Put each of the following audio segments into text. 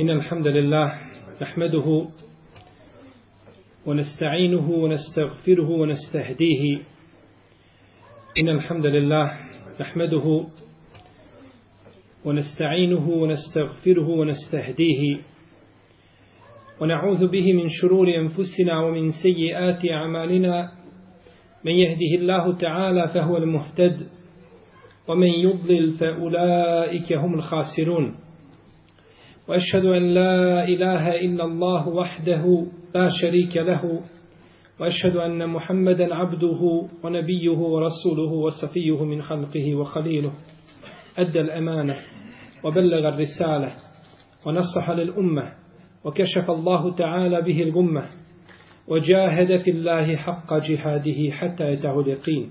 إن الحمد لله نحمده ونستعينه ونستغفره ونستهديه. إن الحمد لله نحمده ونستعينه ونستغفره ونستهديه. ونعوذ به من شرور أنفسنا ومن سيئات أعمالنا. من يهده الله تعالى فهو المهتد ومن يضلل فأولئك هم الخاسرون. وأشهد أن لا إله إلا الله وحده لا شريك له وأشهد أن محمدا عبده ونبيه ورسوله وصفيه من خلقه وخليله. أدى الأمانة وبلغ الرسالة ونصح للأمة وكشف الله تعالى به الغمة وجاهد في الله حق جهاده حتى يتاه اليقين.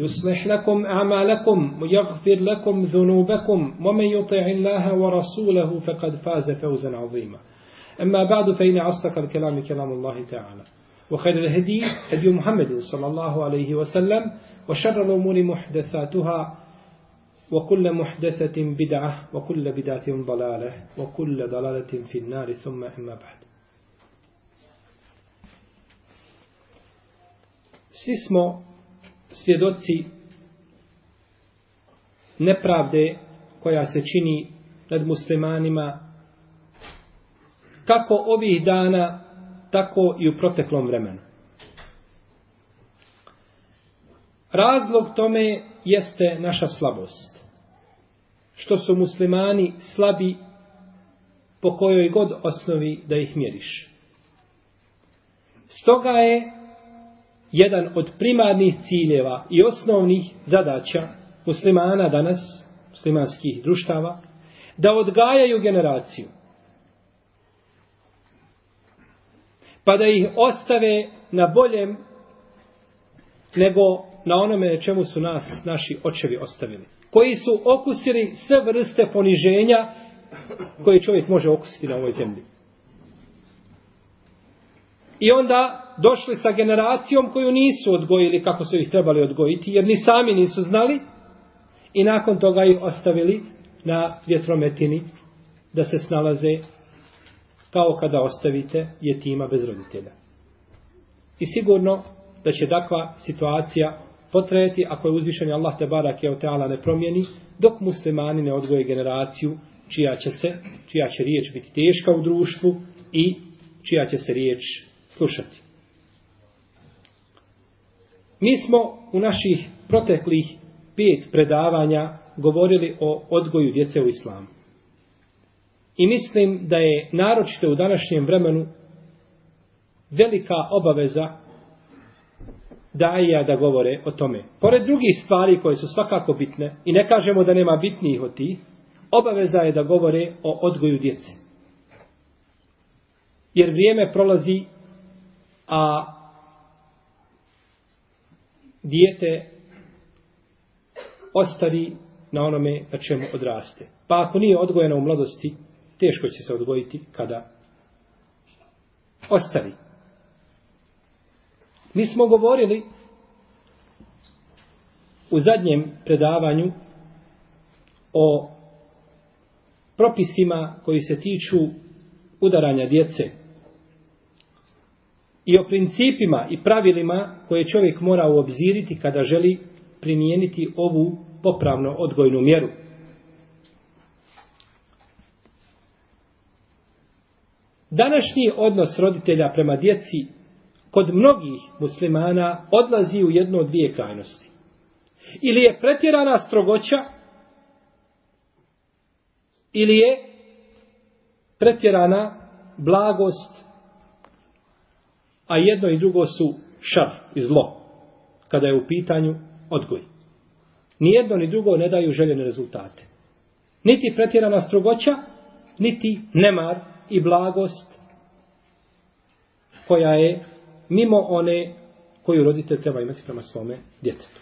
يصلح لكم أعمالكم ويغفر لكم ذنوبكم ومن يطع الله ورسوله فقد فاز فوزا عظيما. أما بعد فإن أصدق الكلام كلام الله تعالى وخير الهدي هدي محمد صلى الله عليه وسلم وشر الأمور محدثاتها وكل محدثة بدعة وكل بدعة ضلالة وكل ضلالة في النار. ثم أما بعد. Svi smo svjedoci nepravde koja se čini nad muslimanima kako ovih dana, tako i u proteklom vremenu. Razlog tome jeste naša slabost. Što su muslimani slabi po kojoj god osnovi da ih mjeriš. Stoga je jedan od primarnih ciljeva i osnovnih zadaća muslimana danas, muslimanskih društava, da odgajaju generaciju. Pa da ih ostave na boljem nego na onome čemu su nas naši očevi ostavili. Koji su okusili sve vrste poniženja koje čovjek može okusiti na ovoj zemlji. I onda došli sa generacijom koju nisu odgojili kako su ih trebali odgojiti, jer ni sami nisu znali i nakon toga ih ostavili na vjetrometini da se snalaze kao kada ostavite jetima bez roditelja. I sigurno da će takva situacija potrajati ako je uzvišeni Allah te barak je teala ne promijeni, dok muslimani ne odgoje generaciju čija će se, čija će riječ biti teška u društvu i čija će se riječ slušati. Mi smo u naših proteklih pet predavanja govorili o odgoju djece u islamu. I mislim da je naročito u današnjem vremenu velika obaveza daija da govore o tome. Pored drugih stvari koje su svakako bitne, i ne kažemo da nema bitnijih od tih, obaveza je da govore o odgoju djece. Jer vrijeme prolazi, a dijete ostavi na onome na čemu odraste. Pa ako nije odgojeno u mladosti, teško će se odgojiti kada ostavi. Mi smo govorili u zadnjem predavanju o propisima koji se tiču udaranja djece i o principima i pravilima koje čovjek mora uobziriti kada želi primijeniti ovu popravno odgojnu mjeru. Današnji odnos roditelja prema djeci kod mnogih muslimana odlazi u jedno od dvije krajnosti. Ili je pretjerana strogoća, ili je pretjerana blagost a jedno i drugo su šar i zlo, kada je u pitanju odgoj. Ni jedno ni drugo ne daju željene rezultate. Niti pretjerana strogoća, niti nemar i blagost koja je mimo one koju roditelj treba imati prema svome djetetu.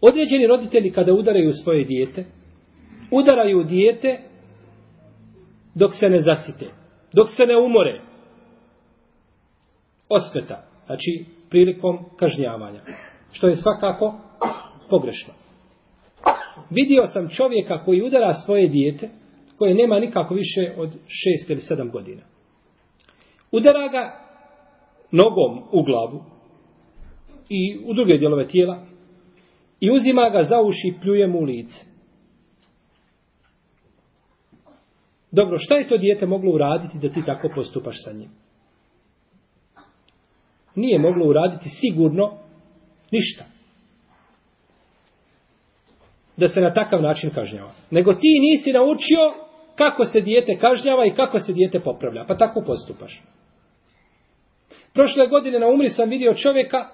Određeni roditelji kada udaraju svoje dijete, udaraju dijete dok se ne zasite, dok se ne umore. Osveta, znači prilikom kažnjavanja. Što je svakako pogrešno. Vidio sam čovjeka koji udara svoje dijete, koje nema nikako više od šest ili sedam godina. Udara ga nogom u glavu i u druge dijelove tijela i uzima ga za uši i pljuje mu u lice. Dobro, šta je to dijete moglo uraditi da ti tako postupaš sa njim? Nije moglo uraditi sigurno ništa. Da se na takav način kažnjava. Nego ti nisi naučio kako se dijete kažnjava i kako se dijete popravlja. Pa tako postupaš. Prošle godine na umri sam vidio čovjeka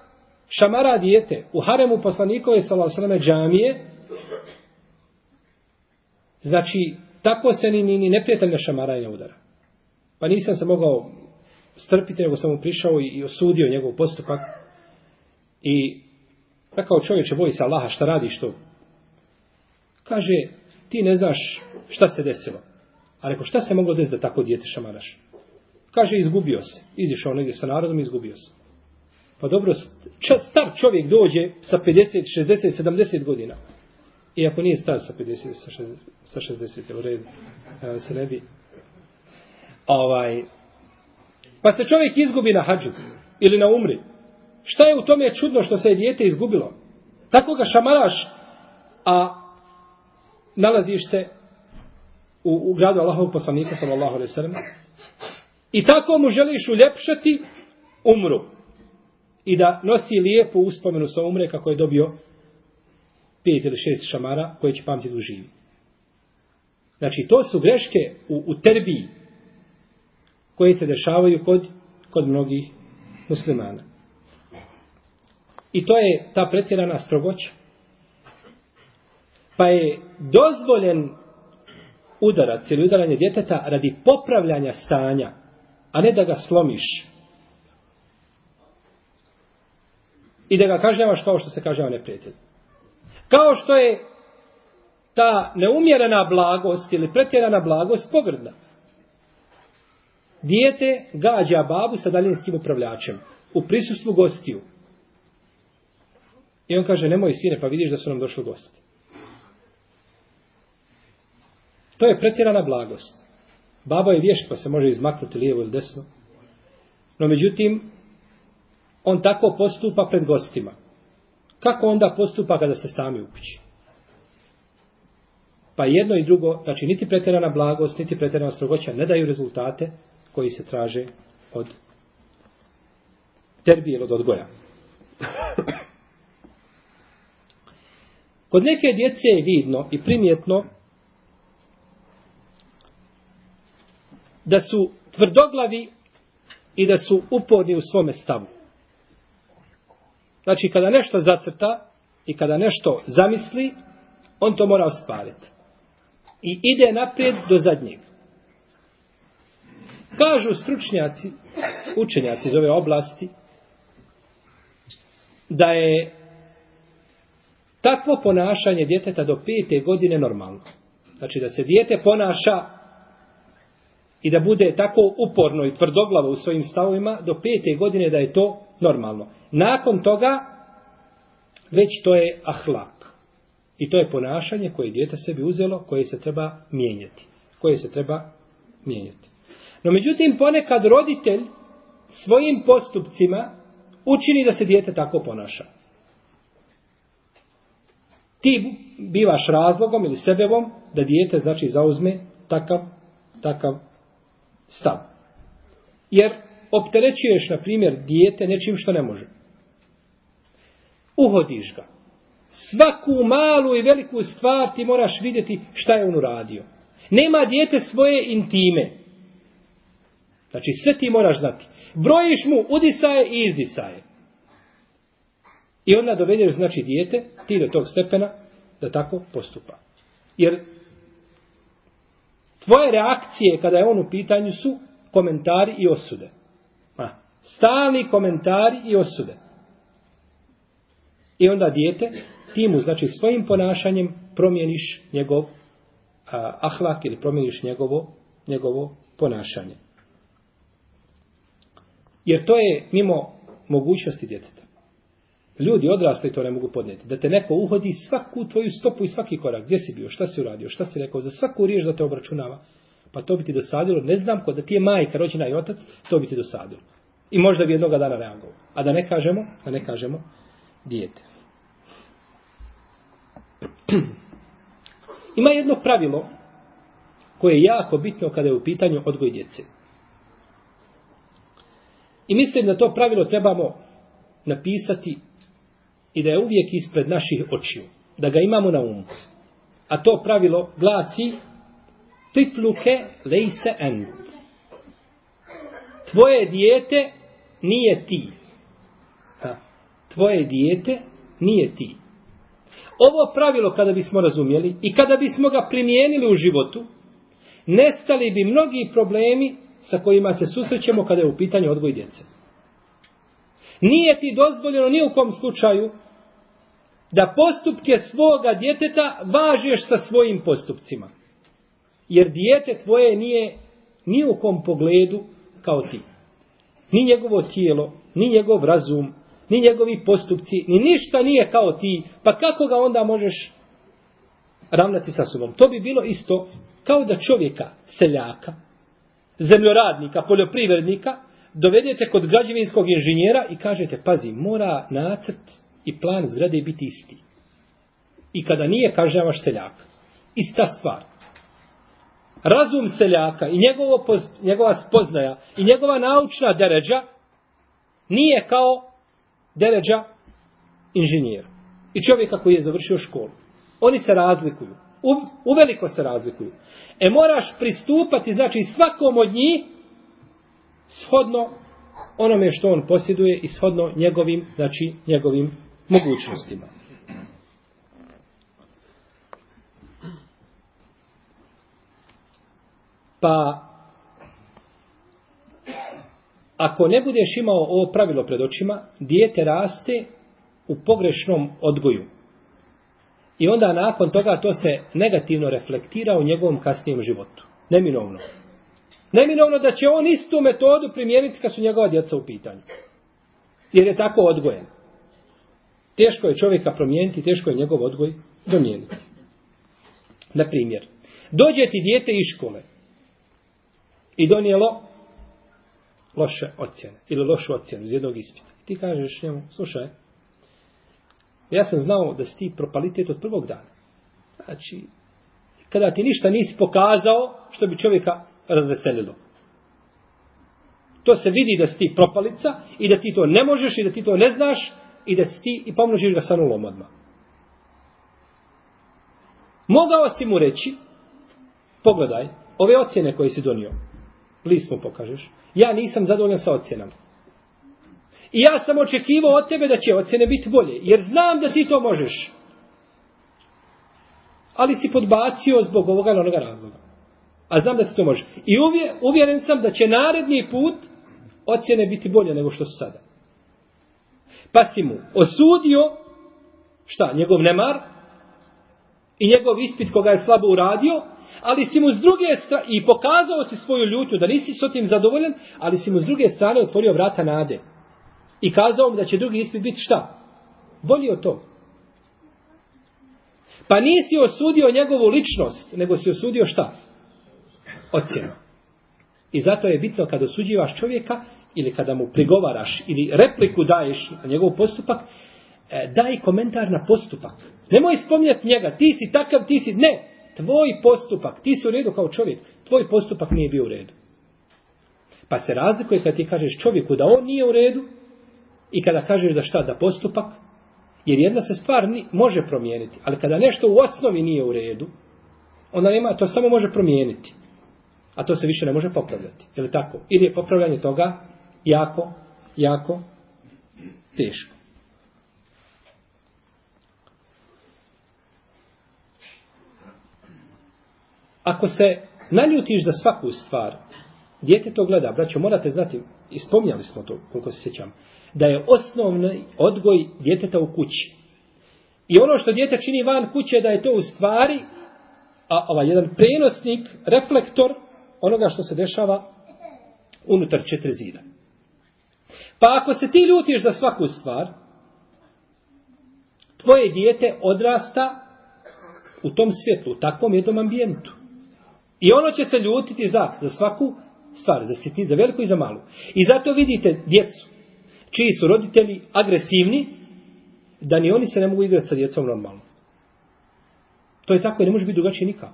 šamara dijete u haremu poslanikove sallallahu džamije. Znači, tako se ni, ni, ni neprijatelj ne šamara i ne udara. Pa nisam se mogao strpiti, nego sam mu prišao i, i osudio njegov postupak. I rekao čovječe, boji se Allaha, šta radiš to? Kaže, ti ne znaš šta se desilo. A rekao, šta se moglo desiti da tako dijete šamaraš? Kaže, izgubio se. Izišao negdje sa narodom izgubio se. Pa dobro, star čovjek dođe sa 50, 60, 70 godina. Iako nije star sa 50, sa 60, sa 60 u redu. Evo se ne bi. Ovaj, pa se čovjek izgubi na hađu. Ili na umri. Šta je u tome čudno što se je dijete izgubilo? Tako ga šamaraš, a nalaziš se u, u gradu Allahovog poslanika, sallallahu alaihi sallam, i tako mu želiš uljepšati umru. I da nosi lijepu uspomenu sa umre kako je dobio pet ili šest šamara koje će pamtiti u živi. Znači, to su greške u, u terbiji koje se dešavaju kod, kod mnogih muslimana. I to je ta pretjerana strogoća. Pa je dozvoljen udarac ili udaranje djeteta radi popravljanja stanja, a ne da ga slomiš. I da ga kažnjavaš kao što se kažnjava neprijatelj. Kao što je ta neumjerena blagost ili pretjerana blagost pogrdna. Dijete gađa babu sa daljinskim upravljačem u prisustvu gostiju. I on kaže, nemoj sine, pa vidiš da su nam došli gosti. To je pretjerana blagost. Baba je vješt, pa se može izmaknuti lijevo ili desno. No međutim, on tako postupa pred gostima. Kako onda postupa kada se sami u kući? Pa jedno i drugo, znači niti pretjerana blagost, niti pretjerana strogoća ne daju rezultate koji se traže od terbije od odgoja. Kod neke djece je vidno i primjetno da su tvrdoglavi i da su uporni u svome stavu. Znači, kada nešto zacrta i kada nešto zamisli, on to mora ostvariti. I ide naprijed do zadnjeg. Kažu stručnjaci, učenjaci iz ove oblasti, da je takvo ponašanje djeteta do pete godine normalno. Znači da se dijete ponaša i da bude tako uporno i tvrdoglavo u svojim stavovima do pete godine da je to normalno. Nakon toga već to je ahlak. I to je ponašanje koje dijete sebi uzelo, koje se treba mijenjati. Koje se treba mijenjati. No međutim, ponekad roditelj svojim postupcima učini da se dijete tako ponaša. Ti bivaš razlogom ili sebevom da dijete znači zauzme takav, takav stav. Jer opterećuješ, na primjer, dijete nečim što ne može. Uhodiš ga. Svaku malu i veliku stvar ti moraš vidjeti šta je on uradio. Nema dijete svoje intime. Znači sve ti moraš znati. Brojiš mu udisaje i izdisaje. I onda dovedeš znači dijete, ti do tog stepena, da tako postupa. Jer tvoje reakcije kada je on u pitanju su komentari i osude. Stalni komentari i osude. I onda dijete, ti mu, znači, svojim ponašanjem promijeniš njegov a, ahlak ili promijeniš njegovo, njegovo ponašanje. Jer to je mimo mogućnosti djeteta. Ljudi odrasli to ne mogu podnijeti. Da te neko uhodi svaku tvoju stopu i svaki korak. Gdje si bio? Šta si uradio? Šta si rekao? Za svaku riječ da te obračunava. Pa to bi ti dosadilo. Ne znam ko da ti je majka, rođena i otac, to bi ti dosadilo. I možda bi jednoga dana reagovao. A da ne kažemo, da ne kažemo, dijete. Ima jedno pravilo koje je jako bitno kada je u pitanju odgoj djece. I mislim da to pravilo trebamo napisati i da je uvijek ispred naših očiju. Da ga imamo na umu. A to pravilo glasi tifluke lejse ent. Tvoje dijete nije ti. Ha. Tvoje dijete nije ti. Ovo pravilo kada bismo razumjeli i kada bismo ga primijenili u životu, nestali bi mnogi problemi sa kojima se susrećemo kada je u pitanju odgoj djece. Nije ti dozvoljeno ni u kom slučaju da postupke svoga djeteta važeš sa svojim postupcima. Jer dijete tvoje nije ni u kom pogledu kao ti. Ni njegovo tijelo, ni njegov razum, ni njegovi postupci, ni ništa nije kao ti, pa kako ga onda možeš ravnati sa sobom? To bi bilo isto kao da čovjeka, seljaka, zemljoradnika, poljoprivrednika, dovedete kod građevinskog inženjera i kažete, pazi, mora nacrt i plan zgrade biti isti. I kada nije, kaže vaš seljak. Ista stvar. Razum seljaka i njegovo, njegova spoznaja i njegova naučna deređa nije kao deređa inženjera. I čovjeka koji je završio školu. Oni se razlikuju. U, uveliko se razlikuju. E moraš pristupati, znači svakom od njih shodno onome što on posjeduje i shodno njegovim, znači njegovim mogućnostima. Pa ako ne budeš imao ovo pravilo pred očima, dijete raste u pogrešnom odgoju. I onda nakon toga to se negativno reflektira u njegovom kasnijem životu. Neminovno. Neminovno da će on istu metodu primijeniti kad su njegova djeca u pitanju. Jer je tako odgojen. Teško je čovjeka promijeniti, teško je njegov odgoj promijeniti. Na primjer, dođe ti dijete iz škole i donijelo loše ocjene ili lošu ocjenu iz jednog ispita. Ti kažeš njemu, slušaj, ja sam znao da si ti propalitet od prvog dana. Znači, kada ti ništa nisi pokazao, što bi čovjeka razveselilo. To se vidi da si ti propalica i da ti to ne možeš i da ti to ne znaš i da si ti i pomnožiš ga sa nulom odmah. Mogao si mu reći, pogledaj, ove ocjene koje si donio, list mu pokažeš, ja nisam zadovoljan sa ocjenama. I ja sam očekivao od tebe da će ocjene biti bolje, jer znam da ti to možeš. Ali si podbacio zbog ovoga ili onoga razloga. A znam da ti to može. I uvjeren sam da će naredni put ocjene biti bolje nego što su sada. Pa si mu osudio, šta, njegov nemar i njegov ispit koga je slabo uradio, ali si mu s druge strane, i pokazao si svoju ljutnju da nisi s tim zadovoljan, ali si mu s druge strane otvorio vrata nade. I kazao mu da će drugi ispit biti šta? Bolji od to. Pa nisi osudio njegovu ličnost, nego si osudio šta? Ocjenu. I zato je bitno kada osuđivaš čovjeka, ili kada mu prigovaraš, ili repliku daješ na njegov postupak, e, daj komentar na postupak. Nemoj spominjati njega, ti si takav, ti si... Ne, tvoj postupak, ti si u redu kao čovjek, tvoj postupak nije bio u redu. Pa se razlikuje kada ti kažeš čovjeku da on nije u redu i kada kažeš da šta, da postupak, jer jedna se stvar ni, može promijeniti, ali kada nešto u osnovi nije u redu, onda nema, to samo može promijeniti. A to se više ne može popravljati. Je li tako? Ili je popravljanje toga jako, jako teško. Ako se naljutiš za svaku stvar, djete to gleda, braćo, morate znati, ispomnjali smo to, koliko se sjećam, da je osnovni odgoj djeteta u kući. I ono što djete čini van kuće, da je to u stvari a, ovaj, jedan prenosnik, reflektor onoga što se dešava unutar četiri zida. Pa ako se ti ljutiš za svaku stvar, tvoje dijete odrasta u tom svijetu, u takvom jednom ambijentu. I ono će se ljutiti za, za svaku stvar, za sitni, za veliku i za malu. I zato vidite djecu, čiji su roditelji agresivni, da ni oni se ne mogu igrati sa djecom normalno. To je tako i ne može biti drugačije nikako.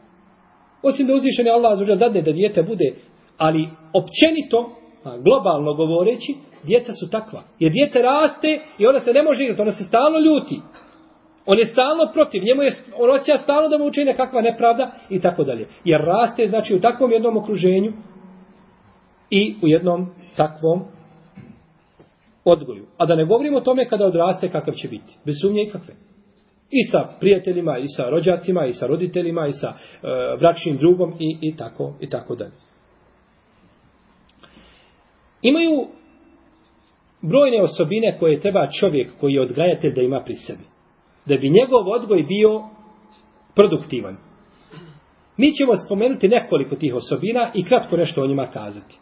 Osim da uzvišeni Allah zađer dadne da djete bude, ali općenito, globalno govoreći, djeca su takva. Jer djete raste i ona se ne može igrati, ona se stalno ljuti. On je stalno protiv, njemu je, on osjeća stalno da mu učini nekakva nepravda i tako dalje. Jer raste, znači, u takvom jednom okruženju i u jednom takvom odgoju. A da ne govorimo o tome kada odraste kakav će biti. Bez sumnje i kakve. I sa prijateljima, i sa rođacima, i sa roditeljima, i sa e, bračnim drugom i, i, tako, i tako dalje. Imaju brojne osobine koje treba čovjek koji je odgajatelj da ima pri sebi. Da bi njegov odgoj bio produktivan. Mi ćemo spomenuti nekoliko tih osobina i kratko nešto o njima kazati.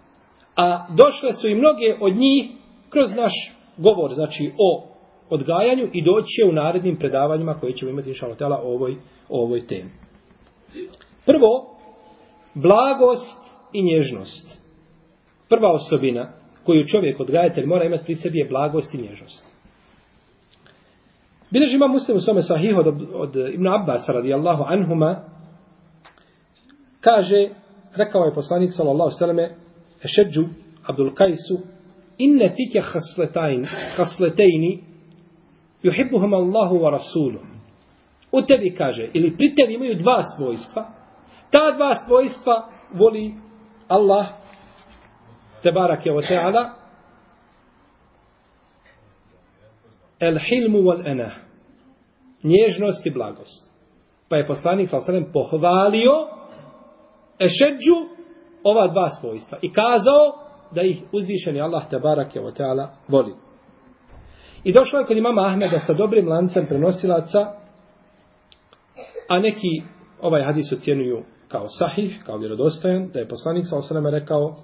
A došle su i mnoge od njih kroz naš govor, znači o odgajanju i doći će u narednim predavanjima koje ćemo imati inša o ovoj, o ovoj temi. Prvo, blagost i nježnost. Prva osobina koju čovjek odgajatelj mora imati pri sebi je blagost i nježnost. Bileži ima muslim u svome sahih od, od Ibn Abbas radijallahu anhuma kaže, rekao je poslanik sallallahu sallame Ešeđu Abdul Kajsu inne fike hasletejni juhibuhum Allahu wa Rasulu. U tebi kaže, ili pri tebi imaju dva svojstva, ta dva svojstva voli Allah, te barak je o teala, el hilmu wal enah nježnost i blagost. Pa je poslanik sa osanem pohvalio Ešeđu ova dva svojstva i kazao da ih uzvišeni Allah te barak je o teala voli. I došlo je kod imama Ahmeda sa dobrim lancem prenosilaca, a neki ovaj hadis ocjenuju kao sahih, kao vjerodostojan, da je poslanik sa osanama rekao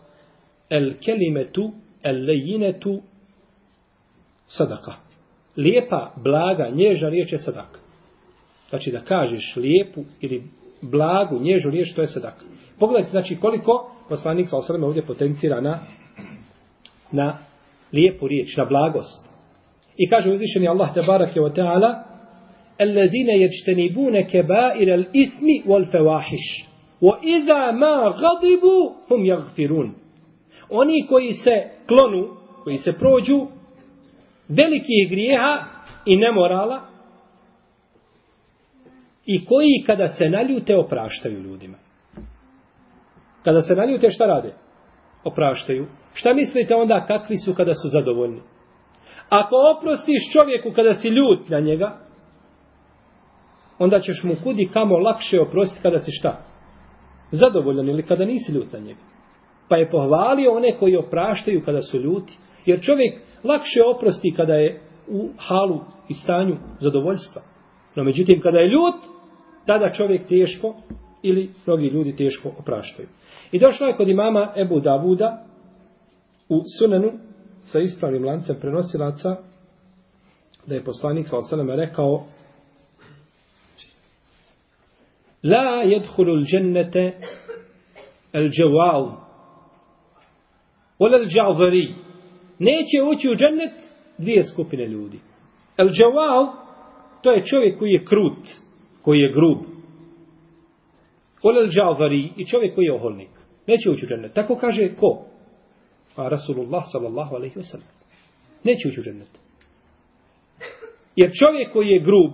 el kelimetu, el lejinetu sadaka Lijepa, blaga, nježna riječ je sadaka. Znači da kažeš lijepu ili blagu, nježnu riječ, to je sadaka. Pogledajte, znači koliko poslanik sa osanama ovdje potencira na, na lijepu riječ, na blagost. I kaže uzvišeni Allah te barake wa ta'ala الذين يجتنبون كبائر الإثم والفواحش وإذا ما غضبوا هم يغفرون Oni koji se klonu, koji se prođu velikih grijeha i nemorala i koji kada se naljute opraštaju ljudima. Kada se naljute šta rade? Opraštaju. Šta mislite onda kakvi su kada su zadovoljni? Ako oprostiš čovjeku kada si ljut na njega, onda ćeš mu kudi kamo lakše oprostiti kada si šta? Zadovoljan ili kada nisi ljut na njega. Pa je pohvalio one koji opraštaju kada su ljuti. Jer čovjek lakše oprosti kada je u halu i stanju zadovoljstva. No međutim, kada je ljut, tada čovjek teško ili mnogi ljudi teško opraštaju. I došlo je kod imama Ebu Davuda u sunenu sa ispravnim lancem prenosilaca da je poslanik sa osaleme rekao La jedhulu l'đennete el dževal Wala l'đa'vari Neće ući u džennet dvije skupine ljudi. El džaval, to je čovjek koji je krut, koji je grub. Wala džavari i čovjek koji je oholnik. Neće ući u džennet. Tako kaže ko? a Rasulullah sallallahu alaihi wasallam. Neće ući u džennet. Jer čovjek koji je grub,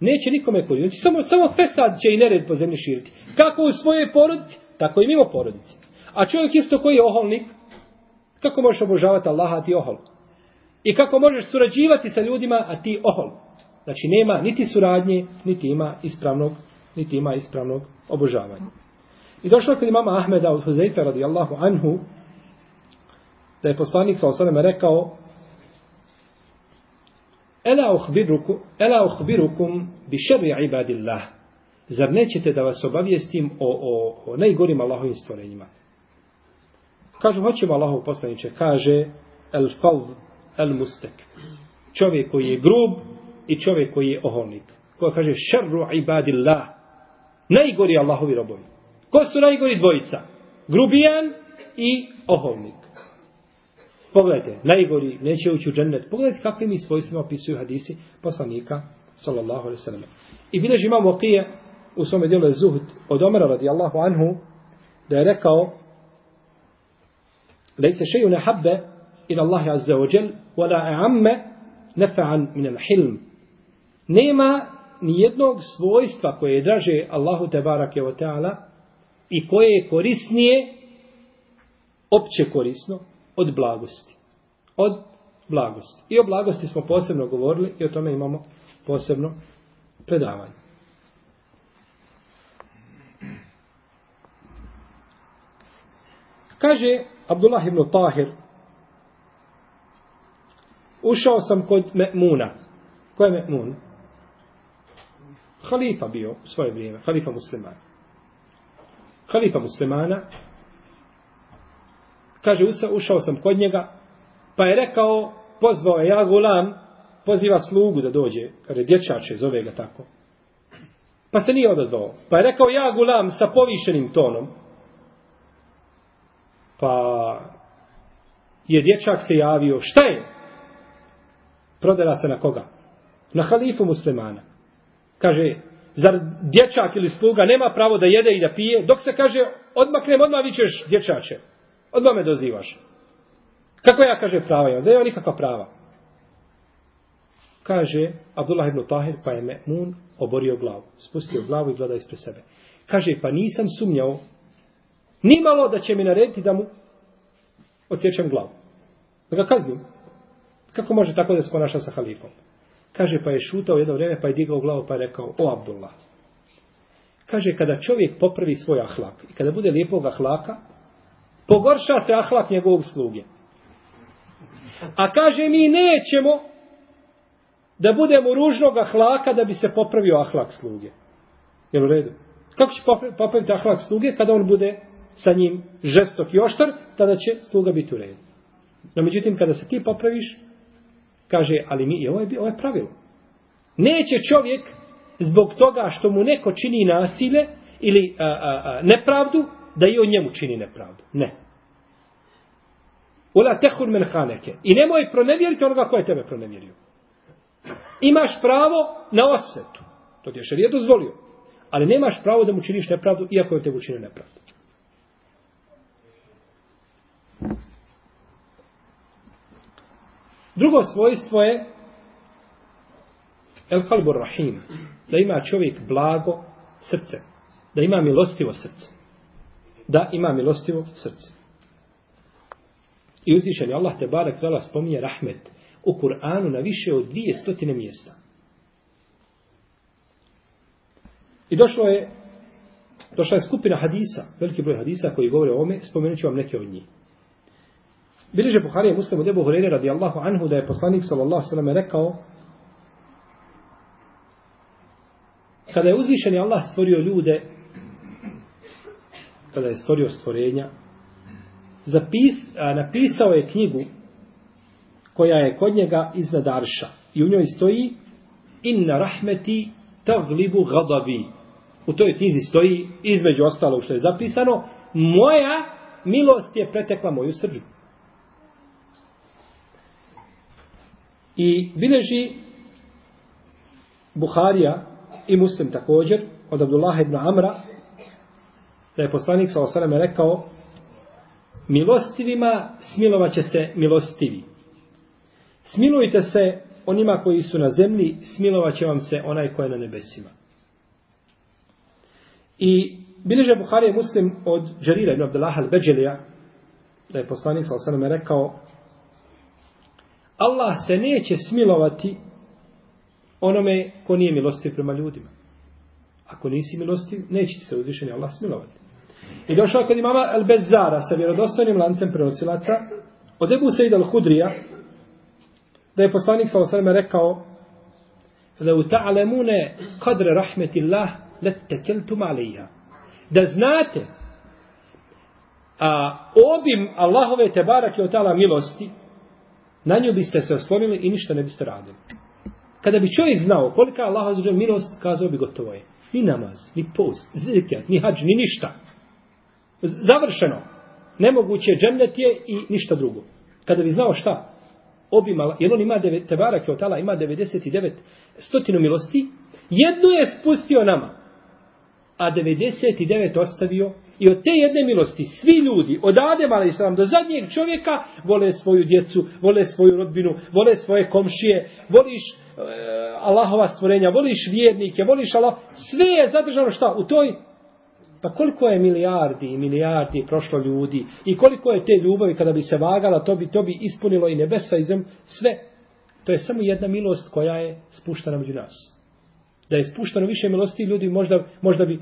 neće nikome koristiti. Znači, samo, samo fesad će i nered po zemlji širiti. Kako u svojoj porodici, tako i mimo porodice. A čovjek isto koji je oholnik, kako možeš obožavati Allaha, a ti ohol? I kako možeš surađivati sa ljudima, a ti ohol? Znači, nema niti suradnje, niti ima ispravnog, niti ima ispravnog obožavanja. I došlo kod imama Ahmeda od Huzeyfa radijallahu anhu, da je poslanik sa osaname rekao, Ela uhbirukum, ela uhbirukum bi šerri ibadillah. Zar nećete da vas obavijestim o, o, o najgorim Allahovim stvorenjima? Kažu, hoćemo Allahov poslaniče. Kaže, el faz, el mustek. Čovjek koji je grub i čovjek koji je oholnik. Ko kaže, šerru ibadillah. Najgori Allahovi robovi. Ko su najgori dvojica? Grubijan i oholnik. Pogledajte, najgori neće ući u džennet. Pogledajte kakvim mi svojstvima opisuju hadisi poslanika, sallallahu alaihi sallam. I bileži imam okije u svome dijelu zuhd od Omara radijallahu anhu, da je rekao, lejse šeju nehabbe ila Allahi azza wa jel, wala amme nefa'an min al hilm. Nema ni jednog svojstva koje je draže Allahu te barake o ta'ala i koje je korisnije, opće korisno, od blagosti. Od blagosti. I o blagosti smo posebno govorili i o tome imamo posebno predavanje. Kaže Abdullah ibn Tahir Ušao sam kod Me'muna. Ko je Me'mun? Halifa bio u svoje vrijeme. Halifa muslimana. Halifa muslimana kaže, ušao sam kod njega, pa je rekao, pozvao je ja gulam, poziva slugu da dođe, kaže, dječače, zove ga tako. Pa se nije odazvao. Pa je rekao, ja gulam sa povišenim tonom. Pa je dječak se javio, šta je? Prodela se na koga? Na halifu muslimana. Kaže, zar dječak ili sluga nema pravo da jede i da pije? Dok se kaže, odmaknem, odmah vičeš dječače. Odmah me dozivaš. Kako ja kaže prava imam? Zajeva nikakva prava. Kaže Abdullah ibn Tahir pa je Me'mun oborio glavu. Spustio glavu i gleda ispred sebe. Kaže pa nisam sumnjao nimalo da će mi narediti da mu odsjećam glavu. Da ga kaznim. Kako može tako da se ponaša sa halifom? Kaže pa je šutao jedno vrijeme pa je digao glavu pa je rekao o Abdullah. Kaže kada čovjek popravi svoj ahlak i kada bude lijepog ahlaka pogorša se ahlak njegovog sluge. A kaže mi nećemo da budemo ružnog ahlaka da bi se popravio ahlak sluge. Jel u redu? Kako će popraviti ahlak sluge kada on bude sa njim žestok i oštar, tada će sluga biti u redu. No međutim, kada se ti popraviš, kaže, ali mi, ovo je, ovo je pravilo. Neće čovjek zbog toga što mu neko čini nasile ili a, a, a, nepravdu, da i on njemu čini nepravdu. Ne. Ula tehun men haneke. I nemoj pronevjeriti onoga ko je tebe pronevjerio. Imaš pravo na osvetu. To ti je šarija dozvolio. Ali nemaš pravo da mu činiš nepravdu, iako je tebe učinio nepravdu. Drugo svojstvo je El kalbur rahim. Da ima čovjek blago srce. Da ima milostivo srce da ima milostivo srce. I uzvišen je Allah te barek vela spominje rahmet u Kur'anu na više od dvije stotine mjesta. I došlo je došla je skupina hadisa, veliki broj hadisa koji govore o ome, spomenut ću vam neke od njih. Bileže Buharije muslimu debu Hureyre radijallahu anhu da je poslanik sallallahu sallam rekao kada je uzvišen Allah stvorio ljude kada je stvorio stvorenja, zapis, a, napisao je knjigu koja je kod njega iznad Arša. I u njoj stoji Inna rahmeti taglibu gadabi. U toj knjizi stoji, između ostalog što je zapisano, moja milost je pretekla moju srđbu I bileži Buharija i Muslim također od Abdullah ibn Amra da je poslanik sa osaname rekao milostivima smilovat će se milostivi. Smilujte se onima koji su na zemlji, smilovat će vam se onaj koji je na nebesima. I bileže Buharije muslim od Đarira ibn Abdullah al-Beđelija, da je poslanik sa osaname rekao Allah se neće smilovati onome ko nije milostiv prema ljudima. Ako nisi milostiv, neće ti se uzvišeni Allah smilovati. I došao kod imama Al-Bezara sa vjerodostojnim lancem prenosilaca od Ebu Sejid Al-Hudrija da je poslanik sa osvrame rekao da u ta'alemune kadre الله lette عليها alija. Da znate a obim Allahove te barake od tala milosti na nju biste se oslonili i ništa ne biste radili. Kada bi čovjek znao kolika je Allaha zađe milost, kazao bi gotovo je. Ni namaz, ni post, zikjat, ni hađ, ni ništa. Završeno. Nemoguće džemnet je i ništa drugo. Kada bi znao šta? Obima, jer on ima devet, tebara keotala, ima 99 stotinu milosti, jednu je spustio nama, a 99 ostavio I od te jedne milosti svi ljudi, od Adema ali sam do zadnjeg čovjeka, vole svoju djecu, vole svoju rodbinu, vole svoje komšije, voliš e, Allahova stvorenja, voliš vjernike, voliš Allah, sve je zadržano šta? U toj Pa koliko je milijardi i milijardi prošlo ljudi i koliko je te ljubavi kada bi se vagala, to bi, to bi ispunilo i nebesa i zem, sve. To je samo jedna milost koja je spuštena među nas. Da je spušteno više milosti, ljudi možda, možda bi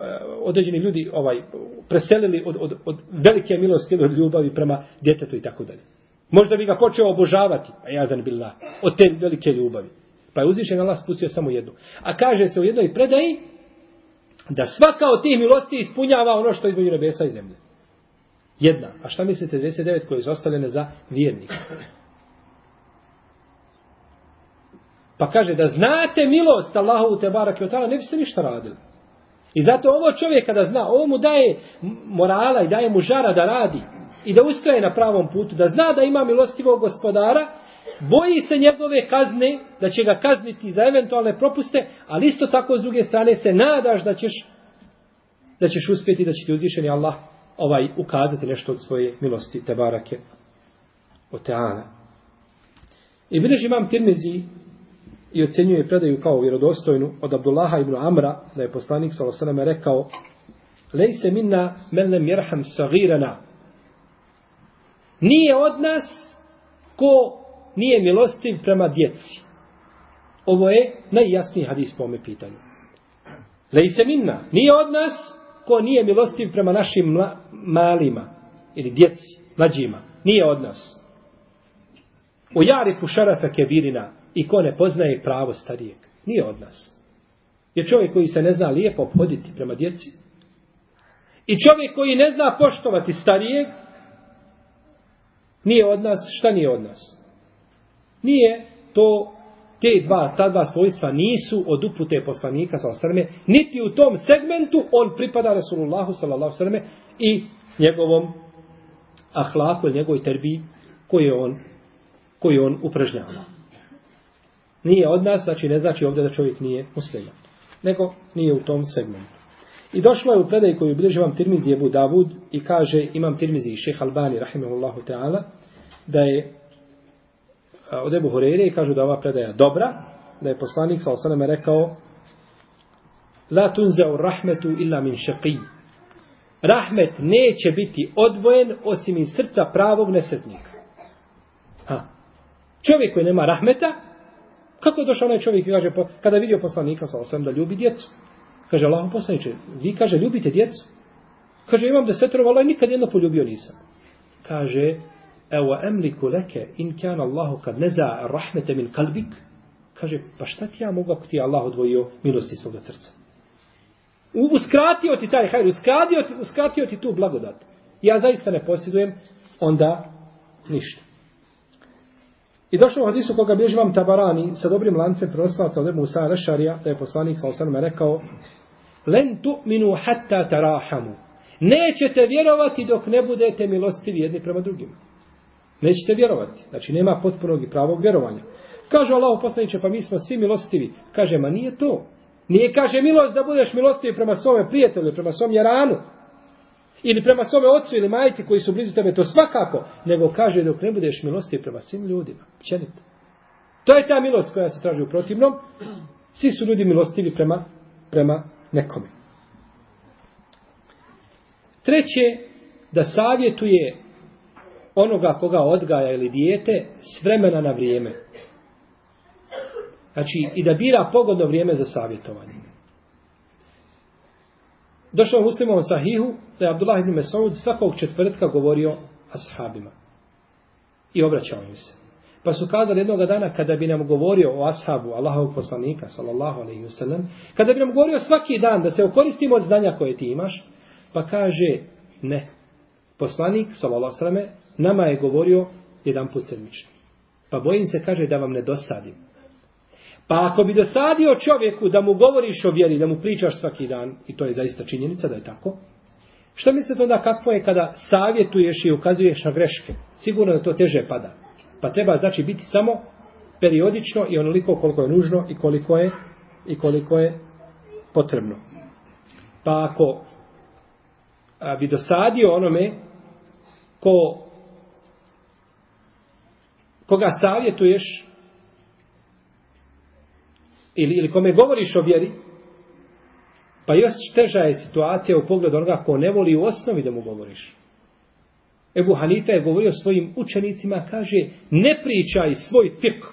Eh, određeni ljudi ovaj preselili od, od, od velike milosti ili od ljubavi prema djetetu i tako dalje. Možda bi ga počeo obožavati, a ja billah, od te velike ljubavi. Pa je uzvišen Allah spustio samo jednu. A kaže se u jednoj predaji da svaka od tih milosti ispunjava ono što je između nebesa i zemlje. Jedna. A šta mislite 29 koje su ostavljene za vjernika? Pa kaže da znate milost Allahovu te barak i otala, ne bi se ništa radili. I zato ovo čovjek kada zna, ovo mu daje morala i daje mu žara da radi i da ustraje na pravom putu, da zna da ima milostivog gospodara, boji se njegove kazne, da će ga kazniti za eventualne propuste, ali isto tako s druge strane se nadaš da ćeš da ćeš uspjeti da će ti uzvišeni Allah ovaj ukazati nešto od svoje milosti te barake o teana. I bilježi imam tirmizi i ocjenjuje predaju kao vjerodostojnu od Abdullaha ibn Amra, da je poslanik s.a.v. rekao Lejse minna men lem jerham sagirana. Nije od nas ko nije milostiv prema djeci. Ovo je najjasniji hadis po ome pitanju. Lejse minna. Nije od nas ko nije milostiv prema našim mla, malima ili djeci, mlađima. Nije od nas. U jari pušarafe kebirina i ko ne poznaje pravo starijeg. Nije od nas. Je čovjek koji se ne zna lijepo obhoditi prema djeci. I čovjek koji ne zna poštovati starijeg, nije od nas. Šta nije od nas? Nije to, te dva, ta dva svojstva nisu od upute poslanika sa osrme, niti u tom segmentu on pripada Rasulullahu sallallahu sallam i njegovom ahlaku, njegovoj terbiji koju on, koju on upražnjava nije od nas, znači ne znači ovdje da čovjek nije musliman. Nego nije u tom segmentu. I došlo je u predaj koju bilježi vam Tirmizi Ebu Davud i kaže imam Tirmizi i šeha Albani rahimahullahu ta'ala da je od Ebu Horeire i kažu da ova predaja dobra, da je poslanik sa osaname rekao La tunzeu rahmetu illa min šeqi. Rahmet neće biti odvojen osim iz srca pravog nesretnika. Ha. Čovjek koji nema rahmeta, Kako je došao onaj čovjek i kaže, kada je vidio poslanika sa osam da ljubi djecu? Kaže, Allah poslaniče, vi kaže, ljubite djecu? Kaže, imam desetero, Allah nikad jedno poljubio nisam. Kaže, evo emliku leke in kjan Allahu kad neza rahmete min kalbik. Kaže, pa šta ti ja mogu ako ti je Allah odvojio milosti svoga srca? Uskratio ti taj hajr, uskratio ti, uskratio ti tu blagodat. Ja zaista ne posjedujem, onda ništa. I došlo u hadisu koga bježi vam tabarani sa dobrim lancem prenoslaca od Ebu Musa Rešarija, da je poslanik sa osanome rekao Len tu minu hatta tarahamu. Nećete vjerovati dok ne budete milostivi jedni prema drugima. Nećete vjerovati. Znači nema potpunog i pravog vjerovanja. Kaže Allah poslaniče, pa mi smo svi milostivi. Kaže, ma nije to. Nije kaže milost da budeš milostivi prema svome prijatelju, prema svom jaranu ili prema svome ocu ili majci koji su blizu tebe, to svakako, nego kaže dok ne budeš milosti prema svim ljudima. Čenite. To je ta milost koja se traži u protivnom. Svi su ljudi milostivi prema, prema nekome. Treće, da savjetuje onoga koga odgaja ili dijete s vremena na vrijeme. Znači, i da bira pogodno vrijeme za savjetovanje. Došao muslimom sahihu da je Abdullah ibn Mesaud svakog četvrtka govorio ashabima. I obraćao im se. Pa su kazali jednog dana kada bi nam govorio o ashabu Allahovog poslanika, sallallahu alaihi wasallam, kada bi nam govorio svaki dan da se okoristimo od znanja koje ti imaš, pa kaže ne. Poslanik, sallallahu alaihi wasallam, nama je govorio jedan put sedmično. Pa bojim se, kaže, da vam ne dosadim. Pa ako bi dosadio čovjeku da mu govoriš o vjeri, da mu pričaš svaki dan, i to je zaista činjenica da je tako, što mislite onda kako je kada savjetuješ i ukazuješ na greške? Sigurno da to teže pada. Pa treba znači biti samo periodično i onoliko koliko je nužno i koliko je i koliko je potrebno. Pa ako bi dosadio onome ko koga savjetuješ ili, ili kome govoriš o vjeri, pa još teža je situacija u pogledu onoga ko ne voli u osnovi da mu govoriš. Ebu Hanife je govorio svojim učenicima, kaže, ne pričaj svoj fik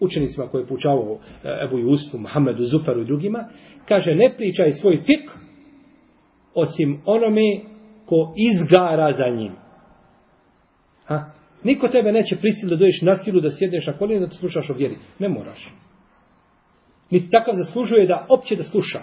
učenicima koje je poučavao e, Ebu Jusfu, Muhammedu, Zufaru i drugima, kaže, ne pričaj svoj fik osim onome ko izgara za njim. Ha? Niko tebe neće prisiliti da doješ na silu, da sjedneš na kolijenu, da te slušaš o vjeri. Ne moraš. Niti takav zaslužuje da opće da sluša.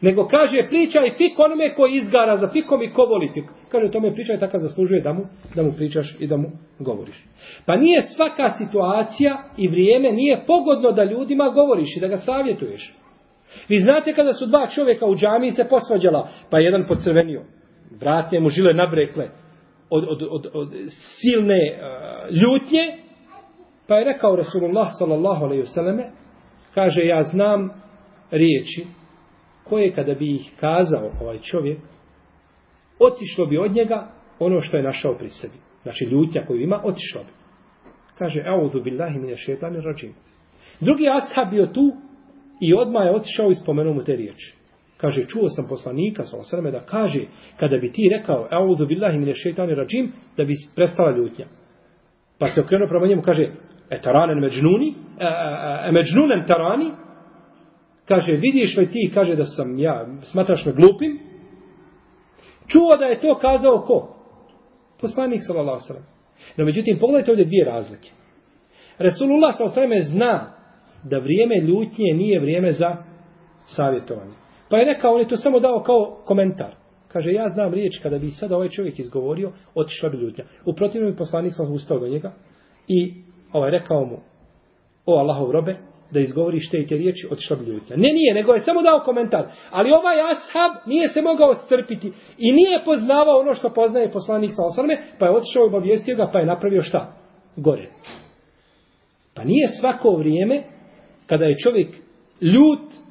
Nego kaže, pričaj fik onome koji izgara za fikom i ko voli fik. Kaže, tome pričaj, takav zaslužuje da mu, da mu pričaš i da mu govoriš. Pa nije svaka situacija i vrijeme nije pogodno da ljudima govoriš i da ga savjetuješ. Vi znate kada su dva čovjeka u džamiji se posvađala, pa jedan pocrvenio, Vratne mu žile nabrekle od, od, od, od silne uh, ljutnje, pa je rekao Rasulullah sallallahu alaihi vseleme, kaže, ja znam riječi koje kada bi ih kazao ovaj čovjek, otišlo bi od njega ono što je našao pri sebi. Znači ljutnja koju ima, otišlo bi. Kaže, auzu billahi mine šetani rađim. Drugi ashab bio tu i odma je otišao i spomenuo mu te riječi. Kaže, čuo sam poslanika, sallallahu da kaže, kada bi ti rekao, auzu billahi mine šetani rađim, da bi prestala ljutnja. Pa se okrenuo prema njemu, kaže, etaranen međnuni, e, e, e, međnunen tarani, kaže, vidiš li ti, kaže da sam ja, smatraš me glupim, čuo da je to kazao ko? Poslanik sallallahu sallam. No međutim, pogledajte ovdje dvije razlike. Resulullah sallallahu sallam zna da vrijeme ljutnje nije vrijeme za savjetovanje. Pa je rekao, on je to samo dao kao komentar. Kaže, ja znam riječ, kada bi sada ovaj čovjek izgovorio, otišla bi ljutnja. U protivnom poslanik sam ustao do njega i ovaj rekao mu, o Allahov robe, da izgovoriš te i te riječi, otišla bi ljutnja. Ne, nije, nego je samo dao komentar. Ali ovaj ashab nije se mogao strpiti i nije poznavao ono što poznaje poslanik sa osrme, pa je otišao i obavijestio ga, pa je napravio šta? Gore. Pa nije svako vrijeme, kada je čovjek ljut,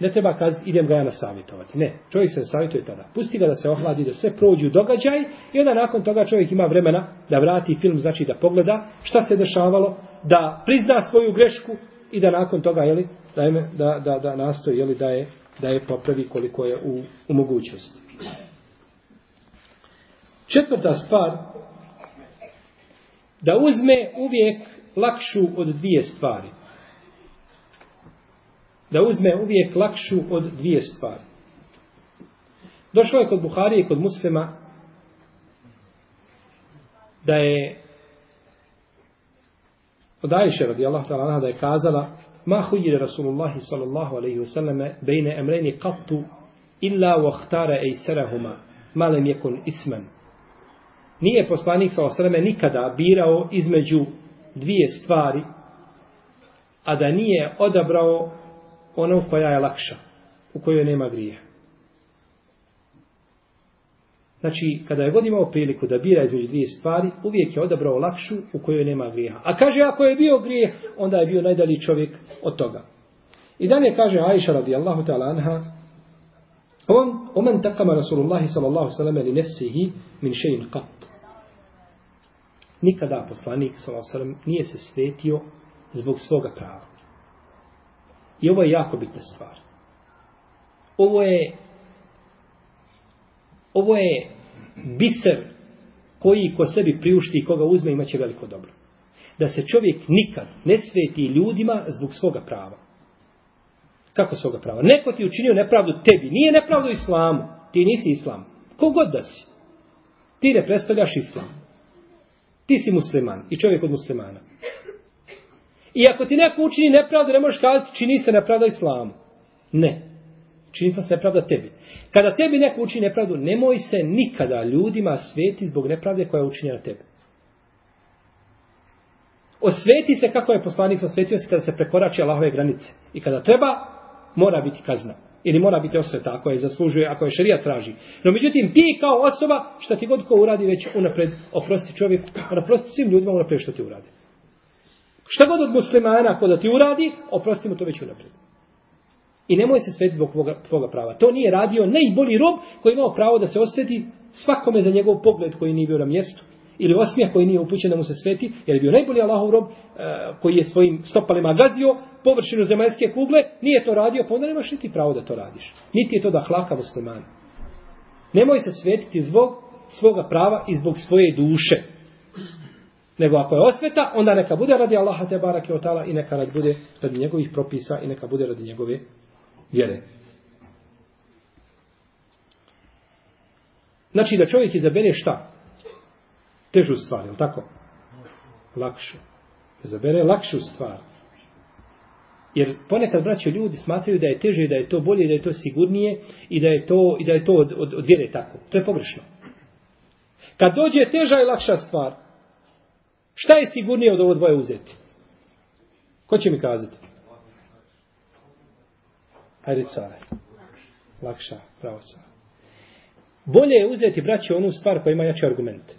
ne treba kazati, idem ga ja nasavjetovati. Ne, čovjek se savjetuje tada. Pusti ga da se ohladi, da sve prođu događaj i onda nakon toga čovjek ima vremena da vrati film, znači da pogleda šta se dešavalo, da prizna svoju grešku, i da nakon toga jeli, da, je, da, da, da nastoji jeli, da, je, da je popravi koliko je u, u mogućnosti. Četvrta stvar, da uzme uvijek lakšu od dvije stvari. Da uzme uvijek lakšu od dvije stvari. Došlo je kod Buharije i kod muslima da je Od Ajše radijallahu ta'ala anha da je kazala Ma hujire Rasulullahi sallallahu alaihi wasallame bejne emreni qattu illa u ahtara ejserahuma malem jekun isman. Nije poslanik sallallahu alaihi nikada birao između dvije stvari a da nije odabrao onom koja je lakša u kojoj nema grije. Znači, kada je god imao priliku da bira između dvije stvari, uvijek je odabrao lakšu u kojoj nema grijeha. A kaže, ako je bio grijeh, onda je bio najdalji čovjek od toga. I dalje kaže Aisha radijallahu ta'ala anha, on, omen takama Rasulullahi sallallahu sallam li nefsihi min šein qat. Nikada poslanik sallallahu sallam nije se svetio zbog svoga prava. I ovo je jako bitna stvar. Ovo je ovo je biser koji ko sebi priušti i koga uzme imaće veliko dobro. Da se čovjek nikad ne sveti ljudima zbog svoga prava. Kako svoga prava? Neko ti učinio nepravdu tebi. Nije nepravdu islamu. Ti nisi islam. Kogod da si. Ti ne predstavljaš islam. Ti si musliman i čovjek od muslimana. I ako ti neko učini nepravdu, ne možeš kazati čini se nepravda islamu. Ne. Čini se nepravda tebi. Kada tebi neko učini nepravdu, nemoj se nikada ljudima sveti zbog nepravde koja je učinjena tebi. Osveti se kako je poslanik osvetio se kada se prekorači Allahove granice. I kada treba, mora biti kazna. Ili mora biti osveta ako je zaslužuje, ako je šerija traži. No međutim, ti kao osoba, šta ti god ko uradi, već unapred oprosti čovjek, oprosti svim ljudima unapred što ti uradi. Šta god od muslimana ako da ti uradi, oprosti mu to već unaprijed. I nemoj se sveti zbog tvoga, tvoga prava. To nije radio najbolji rob koji imao pravo da se osveti svakome za njegov pogled koji nije bio na mjestu ili osmijeh koji nije upućen da mu se sveti, jer je bio najbolji Allahov rob e, koji je svojim stopalima gazio površinu zemaljske kugle, nije to radio, pa onda nemaš niti pravo da to radiš. Niti je to da hlaka musliman. Nemoj se svetiti zbog svoga prava i zbog svoje duše. Nego ako je osveta, onda neka bude radi Allaha te barake otala i neka radi bude radi njegovih propisa i neka bude radi njegove vjere. Znači da čovjek izabere šta? težu stvar, je li tako? Lakšu. Izabere lakšu stvar. Jer ponekad braće ljudi smatraju da je teže i da je to bolje i da je to sigurnije i da je to, i da je to od, od, od vjere tako. To je pogrešno. Kad dođe teža i lakša stvar, šta je sigurnije od ovo dvoje uzeti? Ko će mi kazati? Hajde care. Lakša, pravo sam. Bolje je uzeti, braće, onu stvar koja ima jače argumente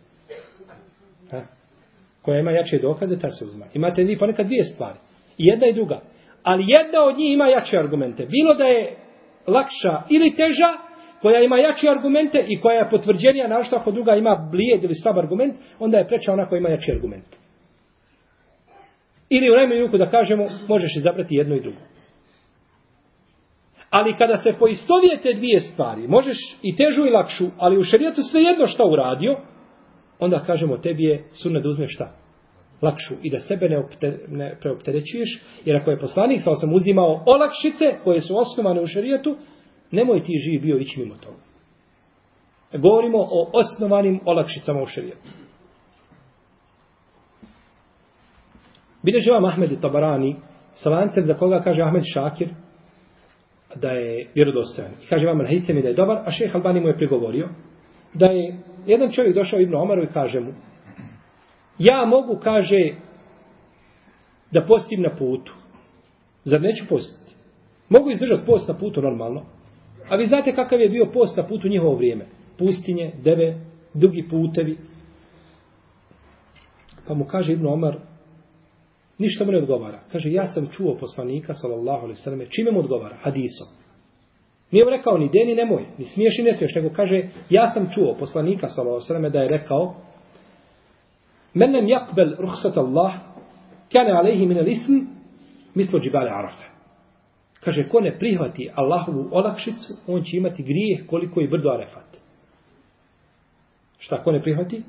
koja ima jače dokaze, ta se uzma. Imate vi ponekad dvije stvari. I jedna i druga. Ali jedna od njih ima jače argumente. Bilo da je lakša ili teža, koja ima jači argumente i koja je potvrđenija, na što ako druga ima blijed ili slab argument, onda je preča ona koja ima jači argument. Ili u najmanju ruku da kažemo, možeš izabrati jedno i drugo. Ali kada se poistovijete dvije stvari, možeš i težu i lakšu, ali u šarijetu sve jedno što uradio, onda kažemo tebi je sunne da uzmeš šta? Lakšu i da sebe ne, opte, ne preopterećuješ, jer ako je poslanik sa osam uzimao olakšice koje su osnovane u šarijetu, nemoj ti živ bio ići mimo toga. Govorimo o osnovanim olakšicama u šarijetu. Bileži vam Ahmed i Tabarani sa lancem za koga kaže Ahmed Šakir da je vjerodostojan. I kaže vam na da je dobar, a šeh Albani mu je prigovorio da je jedan čovjek došao Ibnu Omaru i kaže mu, ja mogu, kaže, da postim na putu. Zar neću postiti? Mogu izdržati post na putu normalno. A vi znate kakav je bio post na putu njihovo vrijeme. Pustinje, deve, dugi putevi. Pa mu kaže Ibn Omar, ništa mu ne odgovara. Kaže, ja sam čuo poslanika, sallallahu alaihi sallam, čime mu odgovara? Hadisom. Nije mu rekao ni deni nemoj, ni smiješ i ne smiješ, nego kaže, ja sam čuo poslanika sallallahu alaihi sallam, da je rekao, men nem jakbel ruhsat Allah, kane alaihi min al ism, mislo džibale arafe. Kaže, ko ne prihvati Allahovu olakšicu, on će imati grijeh koliko i brdo arefat. Šta, ko ne prihvati?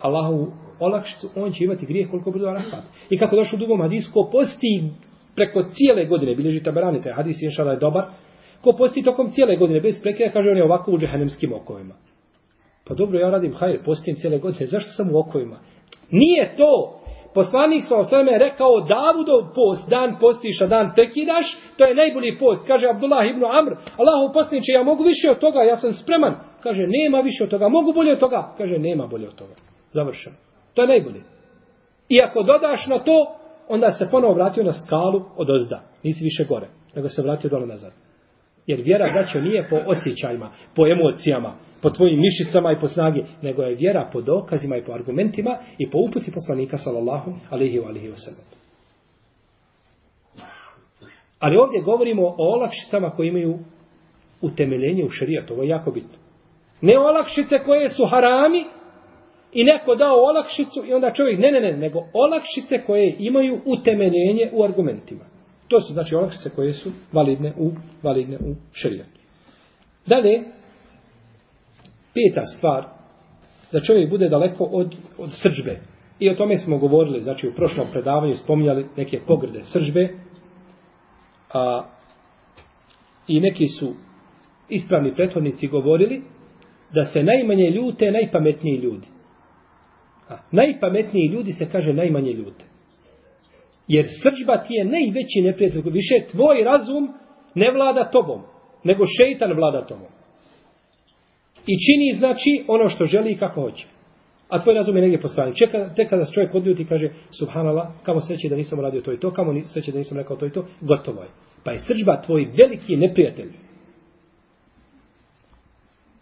Allahovu olakšicu, on će imati grijeh koliko brdo arefat. I kako došlo u drugom hadisu, ko posti preko cijele godine, bilježi tabarani, taj hadis je šala je dobar, Ko posti tokom cijele godine bez prekida, kaže on je ovako u džehennemskim okovima. Pa dobro, ja radim hajde, postim cijele godine, zašto sam u okovima? Nije to! Poslanik sa osvrame rekao Davudov post, dan postiš, a dan prekidaš, to je najbolji post. Kaže Abdullah ibn Amr, Allahu poslaniče, ja mogu više od toga, ja sam spreman. Kaže, nema više od toga, mogu bolje od toga. Kaže, nema bolje od toga. Završeno. To je najbolje. I ako dodaš na to, onda se ponovo vratio na skalu od ozda. Nisi više gore, nego se vratio dole nazad. Jer vjera, braćo, nije po osjećajima, po emocijama, po tvojim mišicama i po snagi, nego je vjera po dokazima i po argumentima i po uputi poslanika, sallallahu alaihi wa alihi wa sallam. Ali ovdje govorimo o olakšicama koje imaju utemeljenje u šarijatu. Ovo je jako bitno. Ne olakšice koje su harami i neko dao olakšicu i onda čovjek, ne, ne, ne, nego olakšice koje imaju utemeljenje u argumentima. To su znači olakšice koje su validne u, validne u šerijatu. Dalje, peta stvar, da čovjek bude daleko od, od srđbe. I o tome smo govorili, znači u prošlom predavanju spominjali neke pogrde srđbe. A, i neki su ispravni prethodnici govorili da se najmanje ljute najpametniji ljudi. A, najpametniji ljudi se kaže najmanje ljute. Jer srđba ti je najveći neprijatelj. Više tvoj razum ne vlada tobom, nego šeitan vlada tobom. I čini znači ono što želi i kako hoće. A tvoj razum je negdje po strani. Čeka, tek kada se čovjek odljuti i kaže Subhanallah, kamo sreće da nisam radio to i to, kamo sreće da nisam rekao to i to, gotovo je. Pa je srđba tvoj veliki neprijatelj.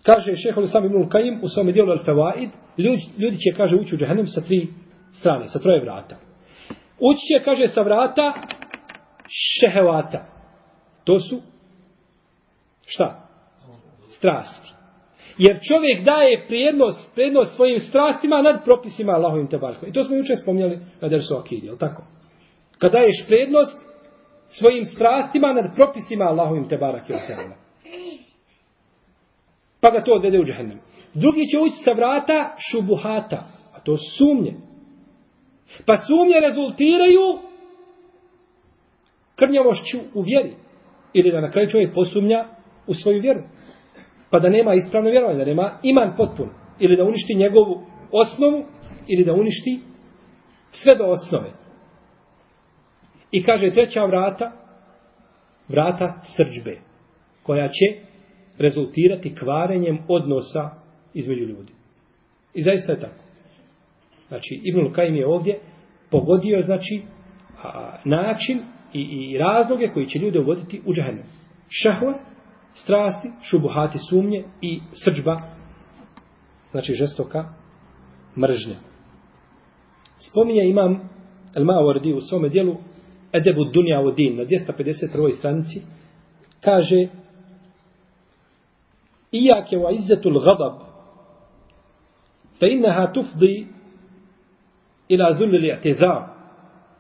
Kaže šehol Islam ibn Kajim u svome dijelu Al-Fawaid, ljudi, ljudi će, kaže, ući u džahennem sa tri strane, sa troje vrata. Ući će, kaže, sa vrata šehevata. To su šta? Strasti. Jer čovjek daje prijednost, prijednost svojim strastima nad propisima Allahovim tebarkom. I to smo jučer spomnjali na Dersu Akidi, je tako? Kad daješ prijednost svojim strastima nad propisima Allahovim tebarak je Pa ga to odvede u džahennem. Drugi će ući sa vrata šubuhata. A to su sumnje. Pa sumnje rezultiraju krnjavošću u vjeri. Ili da na kraju čovjek posumnja u svoju vjeru. Pa da nema ispravno vjerovanje, da nema iman potpun. Ili da uništi njegovu osnovu, ili da uništi sve do osnove. I kaže treća vrata, vrata srđbe, koja će rezultirati kvarenjem odnosa između ljudi. I zaista je tako. Znači, Ibn Kajim je ovdje pogodio, znači, a, način i, i razloge koji će ljude uvoditi u džahennem. Šehva, strasti, šubuhati sumnje i srđba, znači žestoka mržnja. Spominje imam El Mawardi u svome dijelu Edebu Dunja din na 251. stranici kaže Iyake wa izzetul gadab fe innaha tufdi ila zulli li'tizar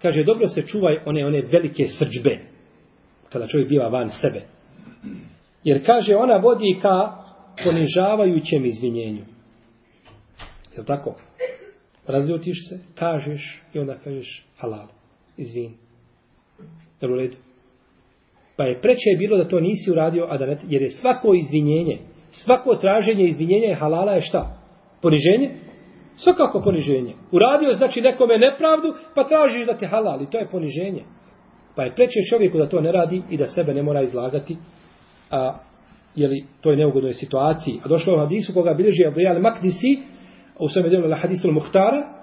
kaže dobro se čuvaj one one velike srđbe kada čovjek biva van sebe. Jer kaže ona vodi ka ponižavajućem izvinjenju. Je tako? Razljutiš se kažeš i onda kažeš halal izvin. Je u redu? Pa je preče je bilo da to nisi uradio a da ne, jer je svako izvinjenje svako traženje izvinjenja je halala je šta? Poniženje? Svakako poniženje. Uradio znači nekome nepravdu, pa tražiš da te halali. To je poniženje. Pa je preče čovjeku da to ne radi i da sebe ne mora izlagati. A, jeli, to je neugodnoj situaciji. A došlo u hadisu koga bilježi Abdijal Makdisi, u svome djelu na hadisu Muhtara,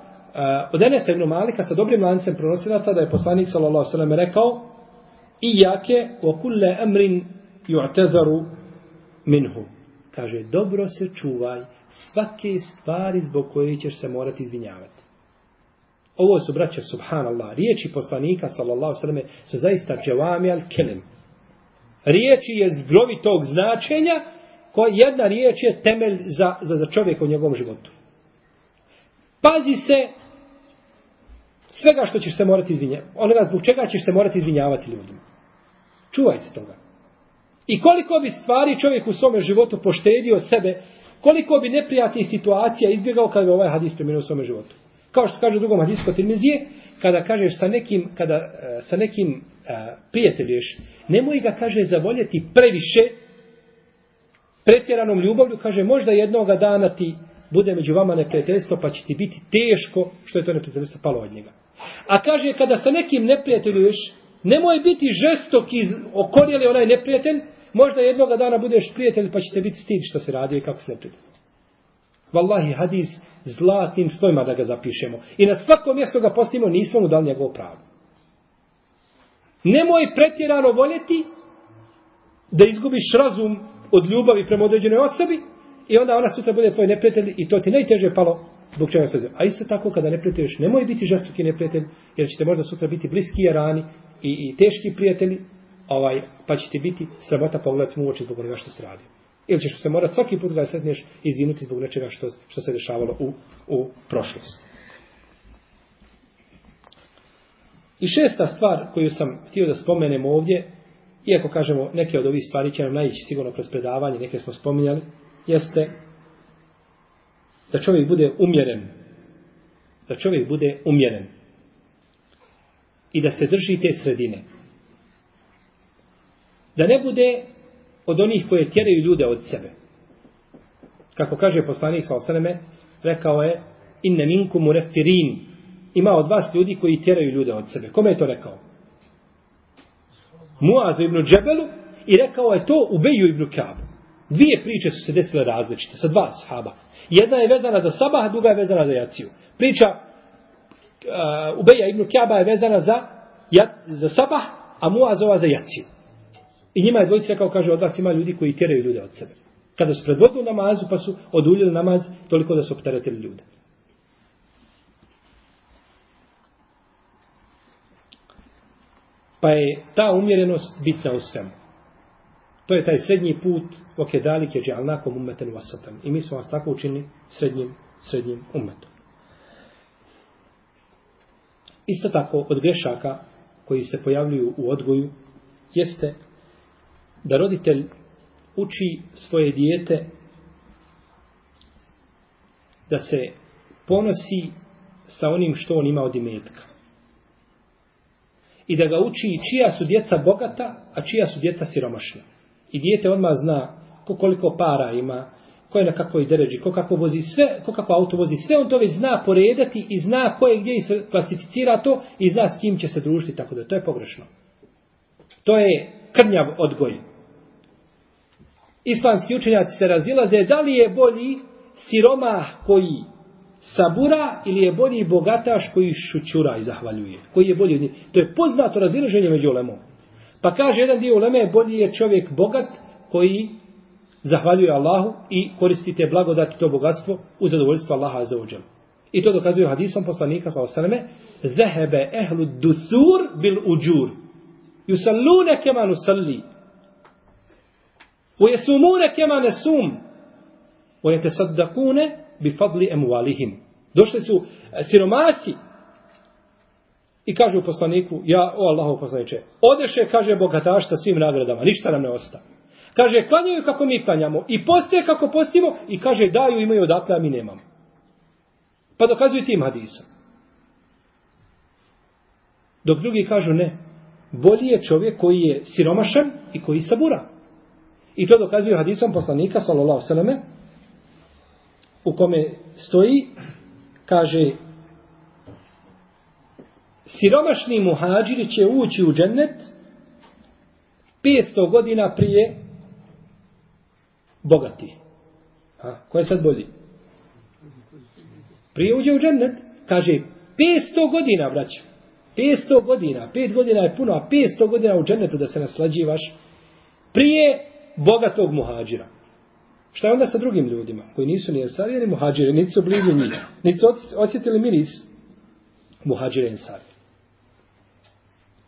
od Enesa ibn Malika sa dobrim lancem pronosilaca da je poslanik sallallahu sallam rekao i jake o kulle emrin ju'tezaru minhu kaže, dobro se čuvaj svake stvari zbog koje ćeš se morati izvinjavati. Ovo su, braće, subhanallah, riječi poslanika, sallallahu sallam, su zaista džavami al kelem. Riječi je zgrovitog značenja, koja jedna riječ je temelj za, za, za čovjeka u njegovom životu. Pazi se svega što ćeš se morati izvinjavati. Onoga zbog čega ćeš se morati izvinjavati ljudima. Čuvaj se toga. I koliko bi stvari čovjek u svome životu poštedio sebe, koliko bi neprijatnih situacija izbjegao kada bi ovaj hadis primjenio u svome životu. Kao što kaže u drugom hadisu kod Tirmizije, kada kažeš sa nekim, kada, e, sa nekim uh, prijatelješ, nemoj ga, kaže, zavoljeti previše, pretjeranom ljubavlju, kaže, možda jednoga dana ti bude među vama neprijateljstvo, pa će ti biti teško što je to neprijateljstvo palo od njega. A kaže, kada sa nekim neprijateljuješ, nemoj biti žestok i okorjeli onaj neprijatelj, Možda jednoga dana budeš prijatelj pa ćete biti stid što se radi i kako se ne. Wallahi hadis zlatnim stojima da ga zapišemo. I na svako mjesto ga postavimo nismo mu dali njegovo pravo. Nemoj pretjerano voljeti da izgubiš razum od ljubavi prema određenoj osobi i onda ona sutra bude tvoj neprijatelj i to ti najteže palo zbog čega se zove. A isto tako kada neprijatelješ, nemoj biti žestoki neprijatelj jer ćete možda sutra biti bliski jarani i, i teški prijatelji ovaj, pa će ti biti sramota pogledati mu oči zbog onoga što se radi. Ili ćeš se morati svaki put da sretneš izvinuti zbog nečega što, što se dešavalo u, u prošlosti. I šesta stvar koju sam htio da spomenem ovdje, iako kažemo neke od ovih stvari će nam najići sigurno kroz predavanje, neke smo spominjali, jeste da čovjek bude umjeren. Da čovjek bude umjeren. I da se drži te sredine da ne bude od onih koje tjeraju ljude od sebe. Kako kaže poslanik sa osaneme, rekao je, inne minku murefirin, ima od vas ljudi koji tjeraju ljude od sebe. Kome je to rekao? Muazu ibn Džebelu i rekao je to Ubeju ibn Kabu. Dvije priče su se desile različite, sa dva sahaba. Jedna je vezana za sabah, druga je vezana za jaciju. Priča uh, Ubeja ibn Kaba je vezana za, ja, za sabah, a Muazova za jaciju. I njima je dvojica rekao, kaže, od vas ima ljudi koji tjeraju ljude od sebe. Kada su predvodili namazu, pa su oduljili namaz toliko da su opteretili ljude. Pa je ta umjerenost bitna u svemu. To je taj srednji put oke dalike džalnakom umeten vasatan. I mi smo vas tako učinili srednjim, srednjim umetom. Isto tako od grešaka koji se pojavljuju u odgoju jeste da roditelj uči svoje dijete da se ponosi sa onim što on ima od imetka. I da ga uči čija su djeca bogata, a čija su djeca siromašna. I dijete odmah zna ko koliko para ima, ko je na kakvoj deređi, ko kako vozi sve, ko kako auto vozi, sve on to već zna poredati i zna ko je gdje i se klasificira to i zna s kim će se družiti, tako da to je pogrešno. To je krnjav odgoj. Islamski učenjaci se razilaze da li je bolji siromah koji sabura ili je bolji bogataš koji šućura i zahvaljuje. Koji je bolji? To je poznato razilaženje među ulemom. Pa kaže jedan dio uleme, bolji je čovjek bogat koji zahvaljuje Allahu i koristi te blagodati to bogatstvo u zadovoljstvo Allaha za uđel. I to dokazuje hadisom poslanika sa osaname, zehebe ehlu dusur bil uđur. Yusallune kema nusalli. Ujesumune kema nesum. Ujete saddakune bi. Došli su e, siromasi I kaže u poslaniku, ja, o Allahov poslaniče, odeše, kaže, bogataš sa svim nagradama, ništa nam ne osta. Kaže, klanjaju kako mi klanjamo i postoje kako postimo i kaže, daju, imaju odakle, a mi nemamo. Pa dokazuju tim hadisom. Dok drugi kažu ne, bolji je čovjek koji je siromašan i koji sabura. I to dokazuju hadisom poslanika, sallallahu sallame, u kome stoji, kaže, siromašni muhađiri će ući u džennet 500 godina prije bogati. A, ko je sad bolji? Prije uđe u džennet, kaže 500 godina, braćo. 500 godina, 5 godina je puno, a 500 godina u džennetu da se naslađivaš prije bogatog muhađira. Šta je onda sa drugim ljudima, koji nisu ni ensari, ni muhađiri, niti su blizu njih, niti su osjetili miris muhađire ensari.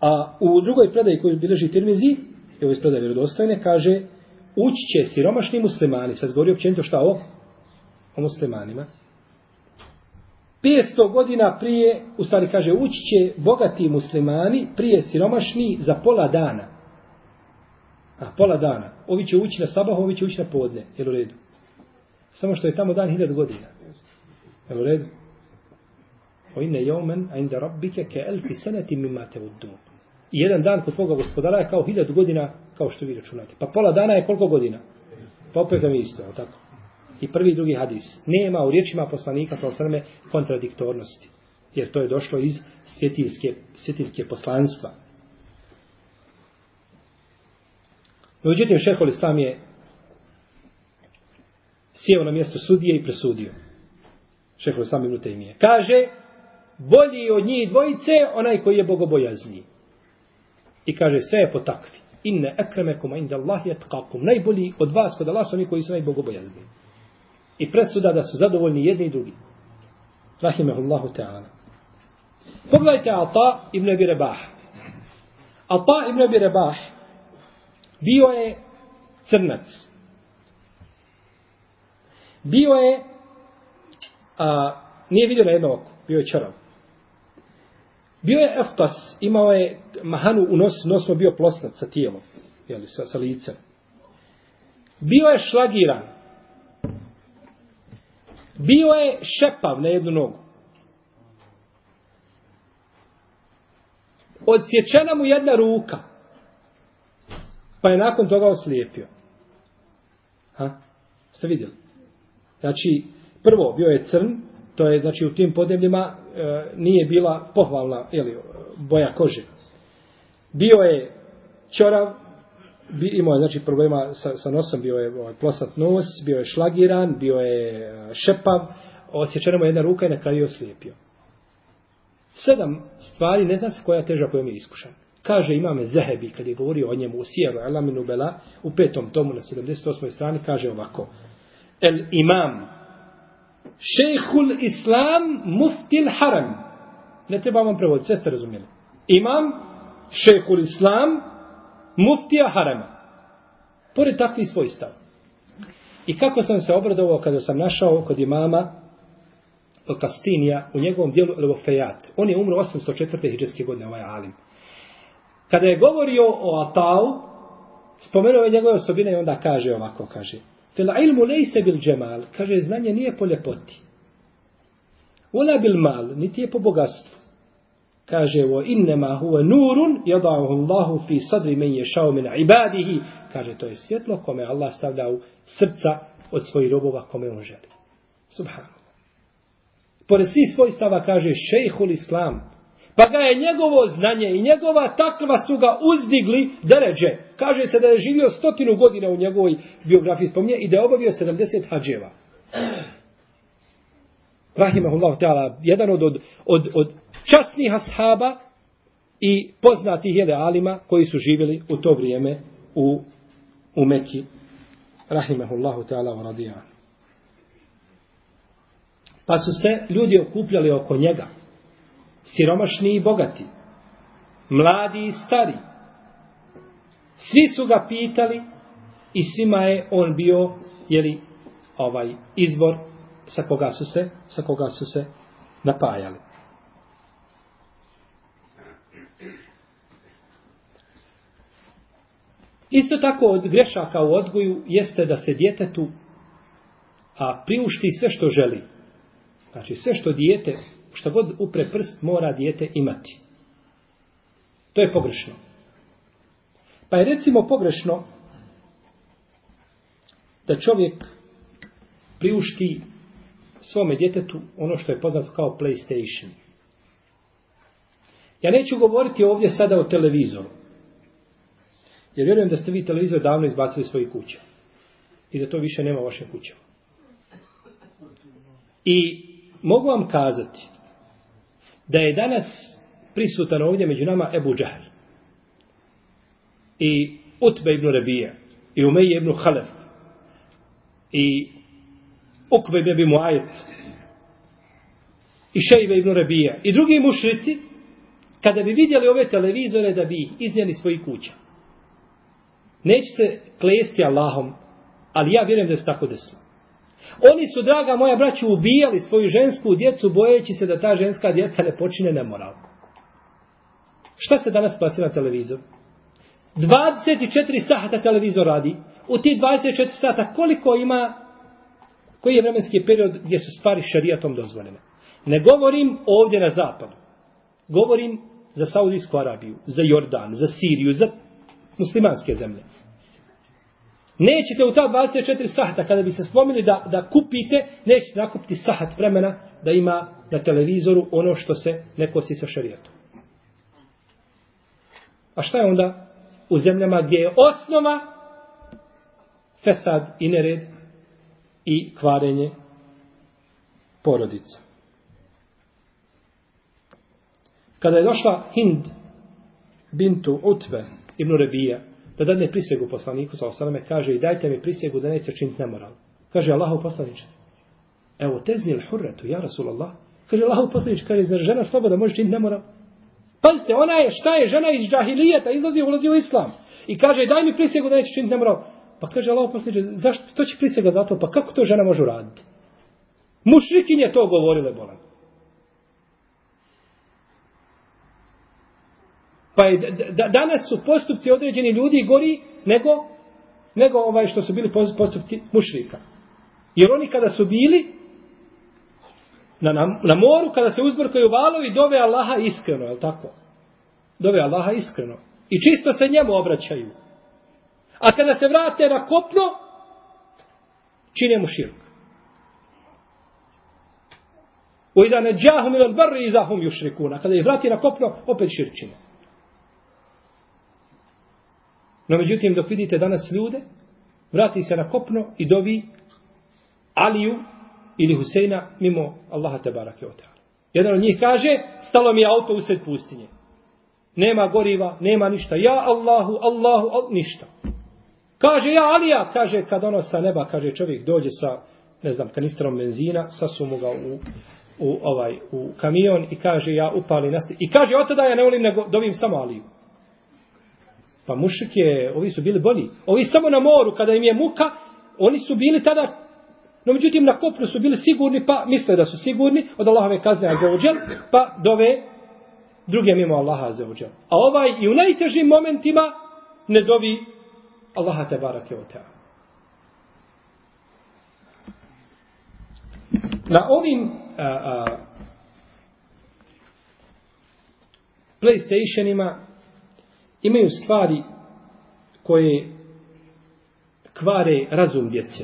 A u drugoj predaji koju bileži Tirmizi, je ovo je predaje vjerodostojne, kaže ući će siromašni muslimani, sad govori općenito šta o, o muslimanima, 500 godina prije, u stvari kaže, ući će bogati muslimani prije siromašni za pola dana. A, pola dana. Ovi će ući na sabah, ovi će ući na podne. Jel u redu? Samo što je tamo dan hiljad godina. Jel u redu? O inne jomen, a inda rabbike ke elfi seneti mima te dunu. I jedan dan kod tvoga gospodara je kao hiljad godina, kao što vi računate. Pa pola dana je koliko godina? Pa opet vam isto, tako. I prvi i drugi hadis. Nema u riječima poslanika sa osrme kontradiktornosti. Jer to je došlo iz svjetiljske, svjetiljske poslanstva. No, uđutim, šehol Islam je sjeo na mjesto sudije i presudio. Šehol Islam ibn Tejmije. Kaže, bolji od njih dvojice onaj koji je bogobojazniji. I kaže sve je po takvi. Inne ekremekum inda Allahi etkakum. Najbolji od vas kod Allah su oni koji su najbogobojazni. I presuda da su zadovoljni jedni i drugi. Rahimehullahu ta'ala. Pogledajte Ata ibn Abi Rebah. Ata ibn Abi Rebah bio je crnac. Bio je a, nije vidio na jedno oko. Bio je čarav. Bio je eftas, imao je mahanu u nos, nos mu bio plosnat sa tijelom, jeli, sa, sa licem. Bio je šlagiran. Bio je šepav na jednu nogu. Odsječena mu jedna ruka. Pa je nakon toga oslijepio. Ha? Ste vidjeli? Znači, prvo bio je crn, to je, znači, u tim podnebljima e, nije bila pohvalna ili, boja kože. Bio je čorav, bi, imao je, znači, problema sa, sa nosom, bio je ovaj, plosat nos, bio je šlagiran, bio je e, šepav, osjećana mu jedna ruka i na kraju je oslijepio. Sedam stvari, ne zna se koja je teža kojom je iskušan. Kaže imame Zehebi, kad je govorio o njemu u Sijeru Elaminu Bela, u petom tomu na 78. strani, kaže ovako. El imam, šejhul islam, muftil haram. Ne treba vam prevoditi, sve ste razumijeli. Imam, šejhul islam, muftija harama. Pored takvih svojstav. I kako sam se obradovao kada sam našao kod imama Kastinija u njegovom dijelu Levofejat. On je umro 804. hiđarske godine, ovaj alim. Kada je govorio o Atau, spomenuo je njegove osobine i onda kaže ovako, kaže, Fel ilmu lejse bil džemal, kaže, znanje nije po ljepoti. Ula bil mal, niti je po bogatstvu. Kaže, vo innema huve nurun, jadahu Allahu fi sadri men ješao min ibadihi. Kaže, to je svjetlo kome Allah stavlja u srca od svojih robova kome on želi. Subhanallah. Pored svih svojstava kaže šejhul islam, Pa ga je njegovo znanje i njegova takva su ga uzdigli deređe. Kaže se da je živio stotinu godina u njegovoj biografiji spominje i da je obavio 70 hađeva. Rahimahullahu ta'ala, jedan od, od, od, od časnih ashaba i poznatih jede alima koji su živjeli u to vrijeme u, u Mekki. Rahimahullahu ta'ala wa radijan. Pa su se ljudi okupljali oko njega siromašni i bogati, mladi i stari. Svi su ga pitali i svima je on bio jeli, ovaj izbor sa koga su se, sa koga su se napajali. Isto tako od grešaka u odgoju jeste da se djetetu a priušti sve što želi. Znači sve što dijete Šta god upre prst mora dijete imati. To je pogrešno. Pa je recimo pogrešno da čovjek priušti svome djetetu ono što je poznato kao PlayStation. Ja neću govoriti ovdje sada o televizoru. Jer vjerujem da ste vi televizor davno izbacili svoje kuće. I da to više nema u vašem kućama. I mogu vam kazati da je danas prisutan ovdje među nama Ebu Džahl i Utbe ibn Rabija i Umeje ibn Halef i Ukbe ibn Abi Muajet i Šejbe ibn Rabija i drugi mušrici kada bi vidjeli ove televizore da bi ih iznijeli svoji kuća. Neće se klesti Allahom ali ja vjerujem da je tako desilo. Oni su, draga moja braća, ubijali svoju žensku djecu bojeći se da ta ženska djeca ne počine nemoral. Šta se danas plasi na televizor? 24 sata televizor radi. U ti 24 sata koliko ima, koji je vremenski period gdje su stvari šarijatom dozvoljene? Ne govorim ovdje na zapadu. Govorim za Saudijsku Arabiju, za Jordan, za Siriju, za muslimanske zemlje. Nećete u ta 24 sahata, kada bi se slomili da, da kupite, nećete nakupiti sahat vremena da ima na televizoru ono što se ne kosi sa šarijatom. A šta je onda u zemljama gdje je osnova fesad i nered i kvarenje porodica. Kada je došla Hind bintu Utve ibn Rebija, da dadne prisegu poslaniku sa osaleme, kaže i dajte mi prisegu da neće činiti nemoral. Kaže Allahu poslaniče, evo teznil hurretu, ja Rasulallah. Kaže Allahu poslaniče, kaže, zar žena sloboda može činiti nemoral? Pazite, ona je, šta je, žena iz džahilijeta, izlazi i ulazi u islam. I kaže, daj mi prisegu da neće činiti nemoral. Pa kaže Allahu poslaniče, zašto, to će prisega zato. Pa kako to žena može uraditi? Mušrikinje to govorile, bolan. Pa je, da, danas su postupci određeni ljudi gori nego, nego ovaj što su bili postupci mušrika. Jer oni kada su bili na, na, na moru, kada se uzbrkaju valovi, dove Allaha iskreno, je tako? Dove Allaha iskreno. I čisto se njemu obraćaju. A kada se vrate na kopno, čine mu širk. U ida ne džahum ili barri i zahum jušrikuna. Kada ih vrati na kopno, opet širčine. No međutim, dok vidite danas ljude, vrati se na kopno i dovi Aliju ili Huseina mimo Allaha te barake od Jedan od njih kaže, stalo mi je auto usred pustinje. Nema goriva, nema ništa. Ja Allahu, Allahu, al, ništa. Kaže, ja Alija, kaže, kad ono sa neba, kaže, čovjek dođe sa, ne znam, kanistrom benzina, sasumu ga u, u, ovaj, u kamion i kaže, ja upali nasti. I kaže, od tada ja ne volim, nego dovim samo Aliju. Pa mušik je, ovi su bili bolji. Ovi samo na moru, kada im je muka, oni su bili tada, no međutim na kopru su bili sigurni, pa misle da su sigurni od Allahove kazne Azeođel, pa dove druge mimo Allaha Azeođel. A ovaj i u najtežim momentima ne dovi Allaha te barake o Na ovim a, a, Playstationima imaju stvari koje kvare razum djece.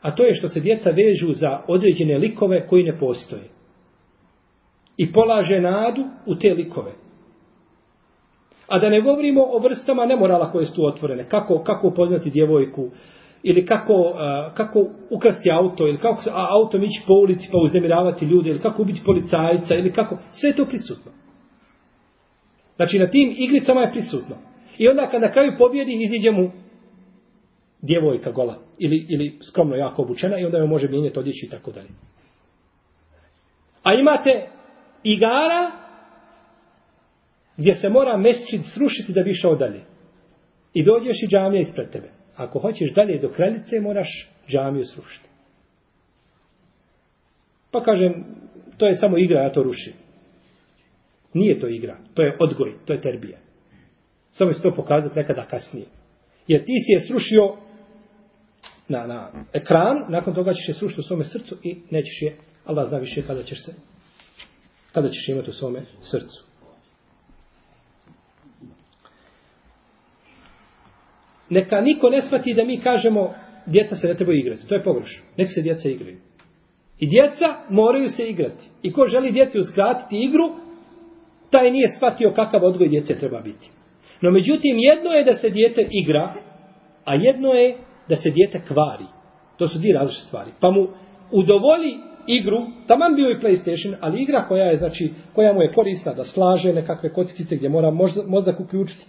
A to je što se djeca vežu za određene likove koji ne postoje. I polaže nadu u te likove. A da ne govorimo o vrstama nemorala koje su tu otvorene. Kako, kako upoznati djevojku, ili kako, uh, kako ukrasti auto, ili kako auto ići po ulici pa uznemiravati ljude, ili kako ubiti policajca, ili kako, sve je to prisutno. Znači na tim igricama je prisutno. I onda kada na kraju pobjedi iziđe mu djevojka gola ili, ili skromno jako obučena i onda joj može mijenjati odjeći i tako dalje. A imate igara gdje se mora mesčid srušiti da bi išao dalje. I dođeš i džamija ispred tebe. Ako hoćeš dalje do kraljice, moraš džamiju srušiti. Pa kažem, to je samo igra, ja to rušim. Nije to igra, to je odgoj, to je terbija. Samo se to pokazati nekada kasnije. Jer ti si je srušio na, na ekran, nakon toga ćeš je srušiti u svome srcu i nećeš je, Allah zna više kada ćeš se, kada ćeš imati u svome srcu. Neka niko ne shvati da mi kažemo djeca se ne trebaju igrati. To je pogrešno. Nek se djeca igraju. I djeca moraju se igrati. I ko želi djeci uskratiti igru, taj nije shvatio kakav odgoj djece treba biti. No međutim, jedno je da se djete igra, a jedno je da se djete kvari. To su dvije različite stvari. Pa mu udovoli igru, taman bio i PlayStation, ali igra koja je, znači, koja mu je korisna da slaže nekakve kockice gdje mora mozak uključiti.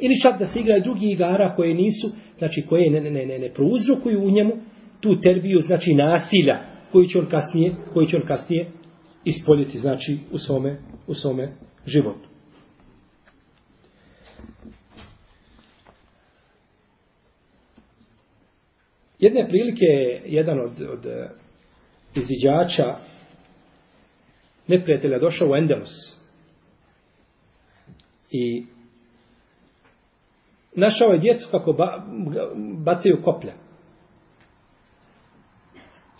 Ili čak da se igra i drugi igara koje nisu, znači koje ne, ne, ne, ne, prouzrokuju u njemu tu terbiju, znači nasilja, koji će on kasnije, koji će on kasnije ispoljiti, znači, u svome, u svome životu. Jedne prilike je jedan od, od eh, izviđača neprijatelja došao u Endelus i našao je djecu kako ba, bacaju koplja.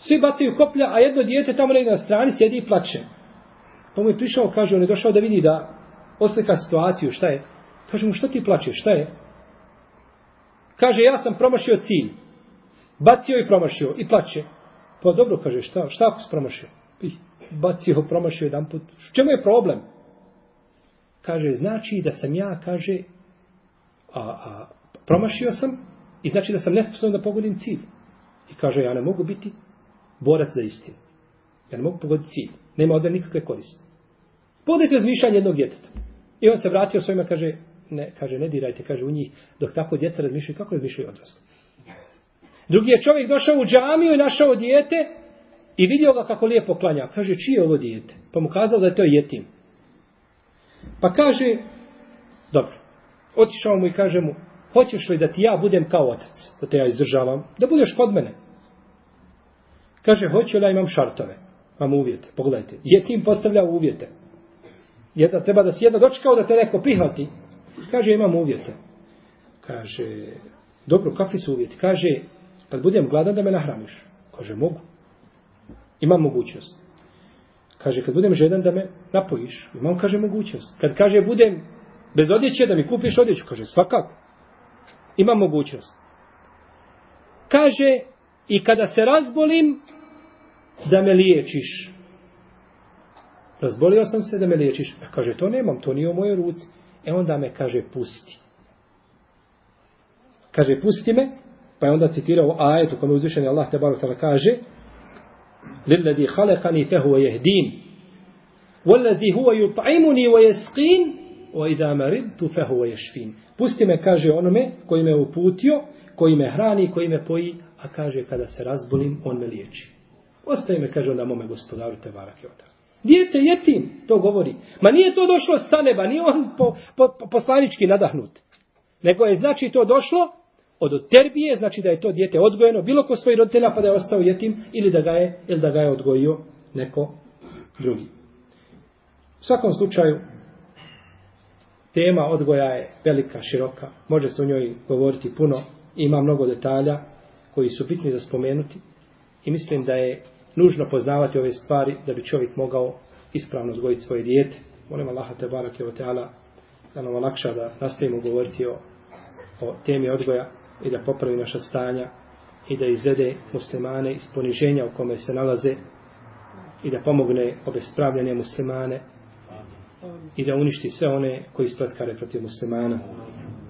Svi bacaju koplja, a jedno dijete tamo negdje na strani sjedi i plače. Pa mu je prišao, kaže, on je došao da vidi da oslika situaciju, šta je? Kaže mu, što ti plačeš, šta je? Kaže, ja sam promašio cilj. Bacio i promašio i plače. Pa dobro, kaže, šta, šta ako si promašio? Bacio, promašio jedan put. Čemu je problem? Kaže, znači da sam ja, kaže, a, a promašio sam i znači da sam nesposoban da pogodim cilj. I kaže, ja ne mogu biti borac za istinu. Ja ne mogu pogoditi cilj. Nema ovdje nikakve koriste. Podajte razmišljanje jednog djeteta. I on se vratio svojima, kaže, ne, kaže, ne dirajte, kaže, u njih, dok tako djeca razmišljaju, kako razmišljaju odrasli. Drugi je čovjek došao u džamiju i našao dijete i vidio ga kako lijepo klanja. Kaže, čije je ovo dijete? Pa mu kazao da je to jetim. Pa kaže, dobro, otišao mu i kaže mu, hoćeš li da ti ja budem kao otac, da te ja izdržavam, da budeš kod mene? Kaže, hoću da imam šartove, imam uvjete, pogledajte, jetim postavlja uvjete. Jedna, treba da si jedna dočekao da te neko prihvati. Kaže, imam uvjete. Kaže, dobro, kakvi su uvjeti? Kaže, kad budem gladan da me nahraniš. Kaže, mogu. Imam mogućnost. Kaže, kad budem žedan da me napojiš. Imam, kaže, mogućnost. Kad kaže, budem bez odjeće da mi kupiš odjeću. Kaže, svakako. Imam mogućnost. kaže, i kada se razbolim, da me liječiš. Razbolio sam se da me liječiš. A kaže, to nemam, to nije u mojoj ruci. E onda me kaže, pusti. Kaže, pusti me, pa je onda citirao ajet u kome uzvišen je Allah te baro tala kaže, Lilladi halekani tehu je jehdin, Walladhi huwa yut'imuni wa yasqin wa idha maridtu fa huwa yashfin. Pusti me kaže onome koji me uputio, koji me hrani, koji me poji, a kaže kada se razbolim on me liječi ostaje me kaže onda mome gospodaru te barak je Dijete jetim, to govori. Ma nije to došlo sa neba, nije on po, po, po, poslanički nadahnut. Nego je znači to došlo od terbije, znači da je to dijete odgojeno, bilo ko svojih roditelja pa da je ostao jetim, ili da ga je, ili da ga je odgojio neko drugi. U svakom slučaju, tema odgoja je velika, široka, može se o njoj govoriti puno, ima mnogo detalja koji su bitni za spomenuti i mislim da je nužno poznavati ove stvari da bi čovjek mogao ispravno zgojiti svoje dijete. Molim Allaha te barake o teala da nam olakša da nastavimo govoriti o, o temi odgoja i da popravi naša stanja i da izvede muslimane iz poniženja u kome se nalaze i da pomogne obespravljanje muslimane i da uništi sve one koji spletkare protiv muslimana.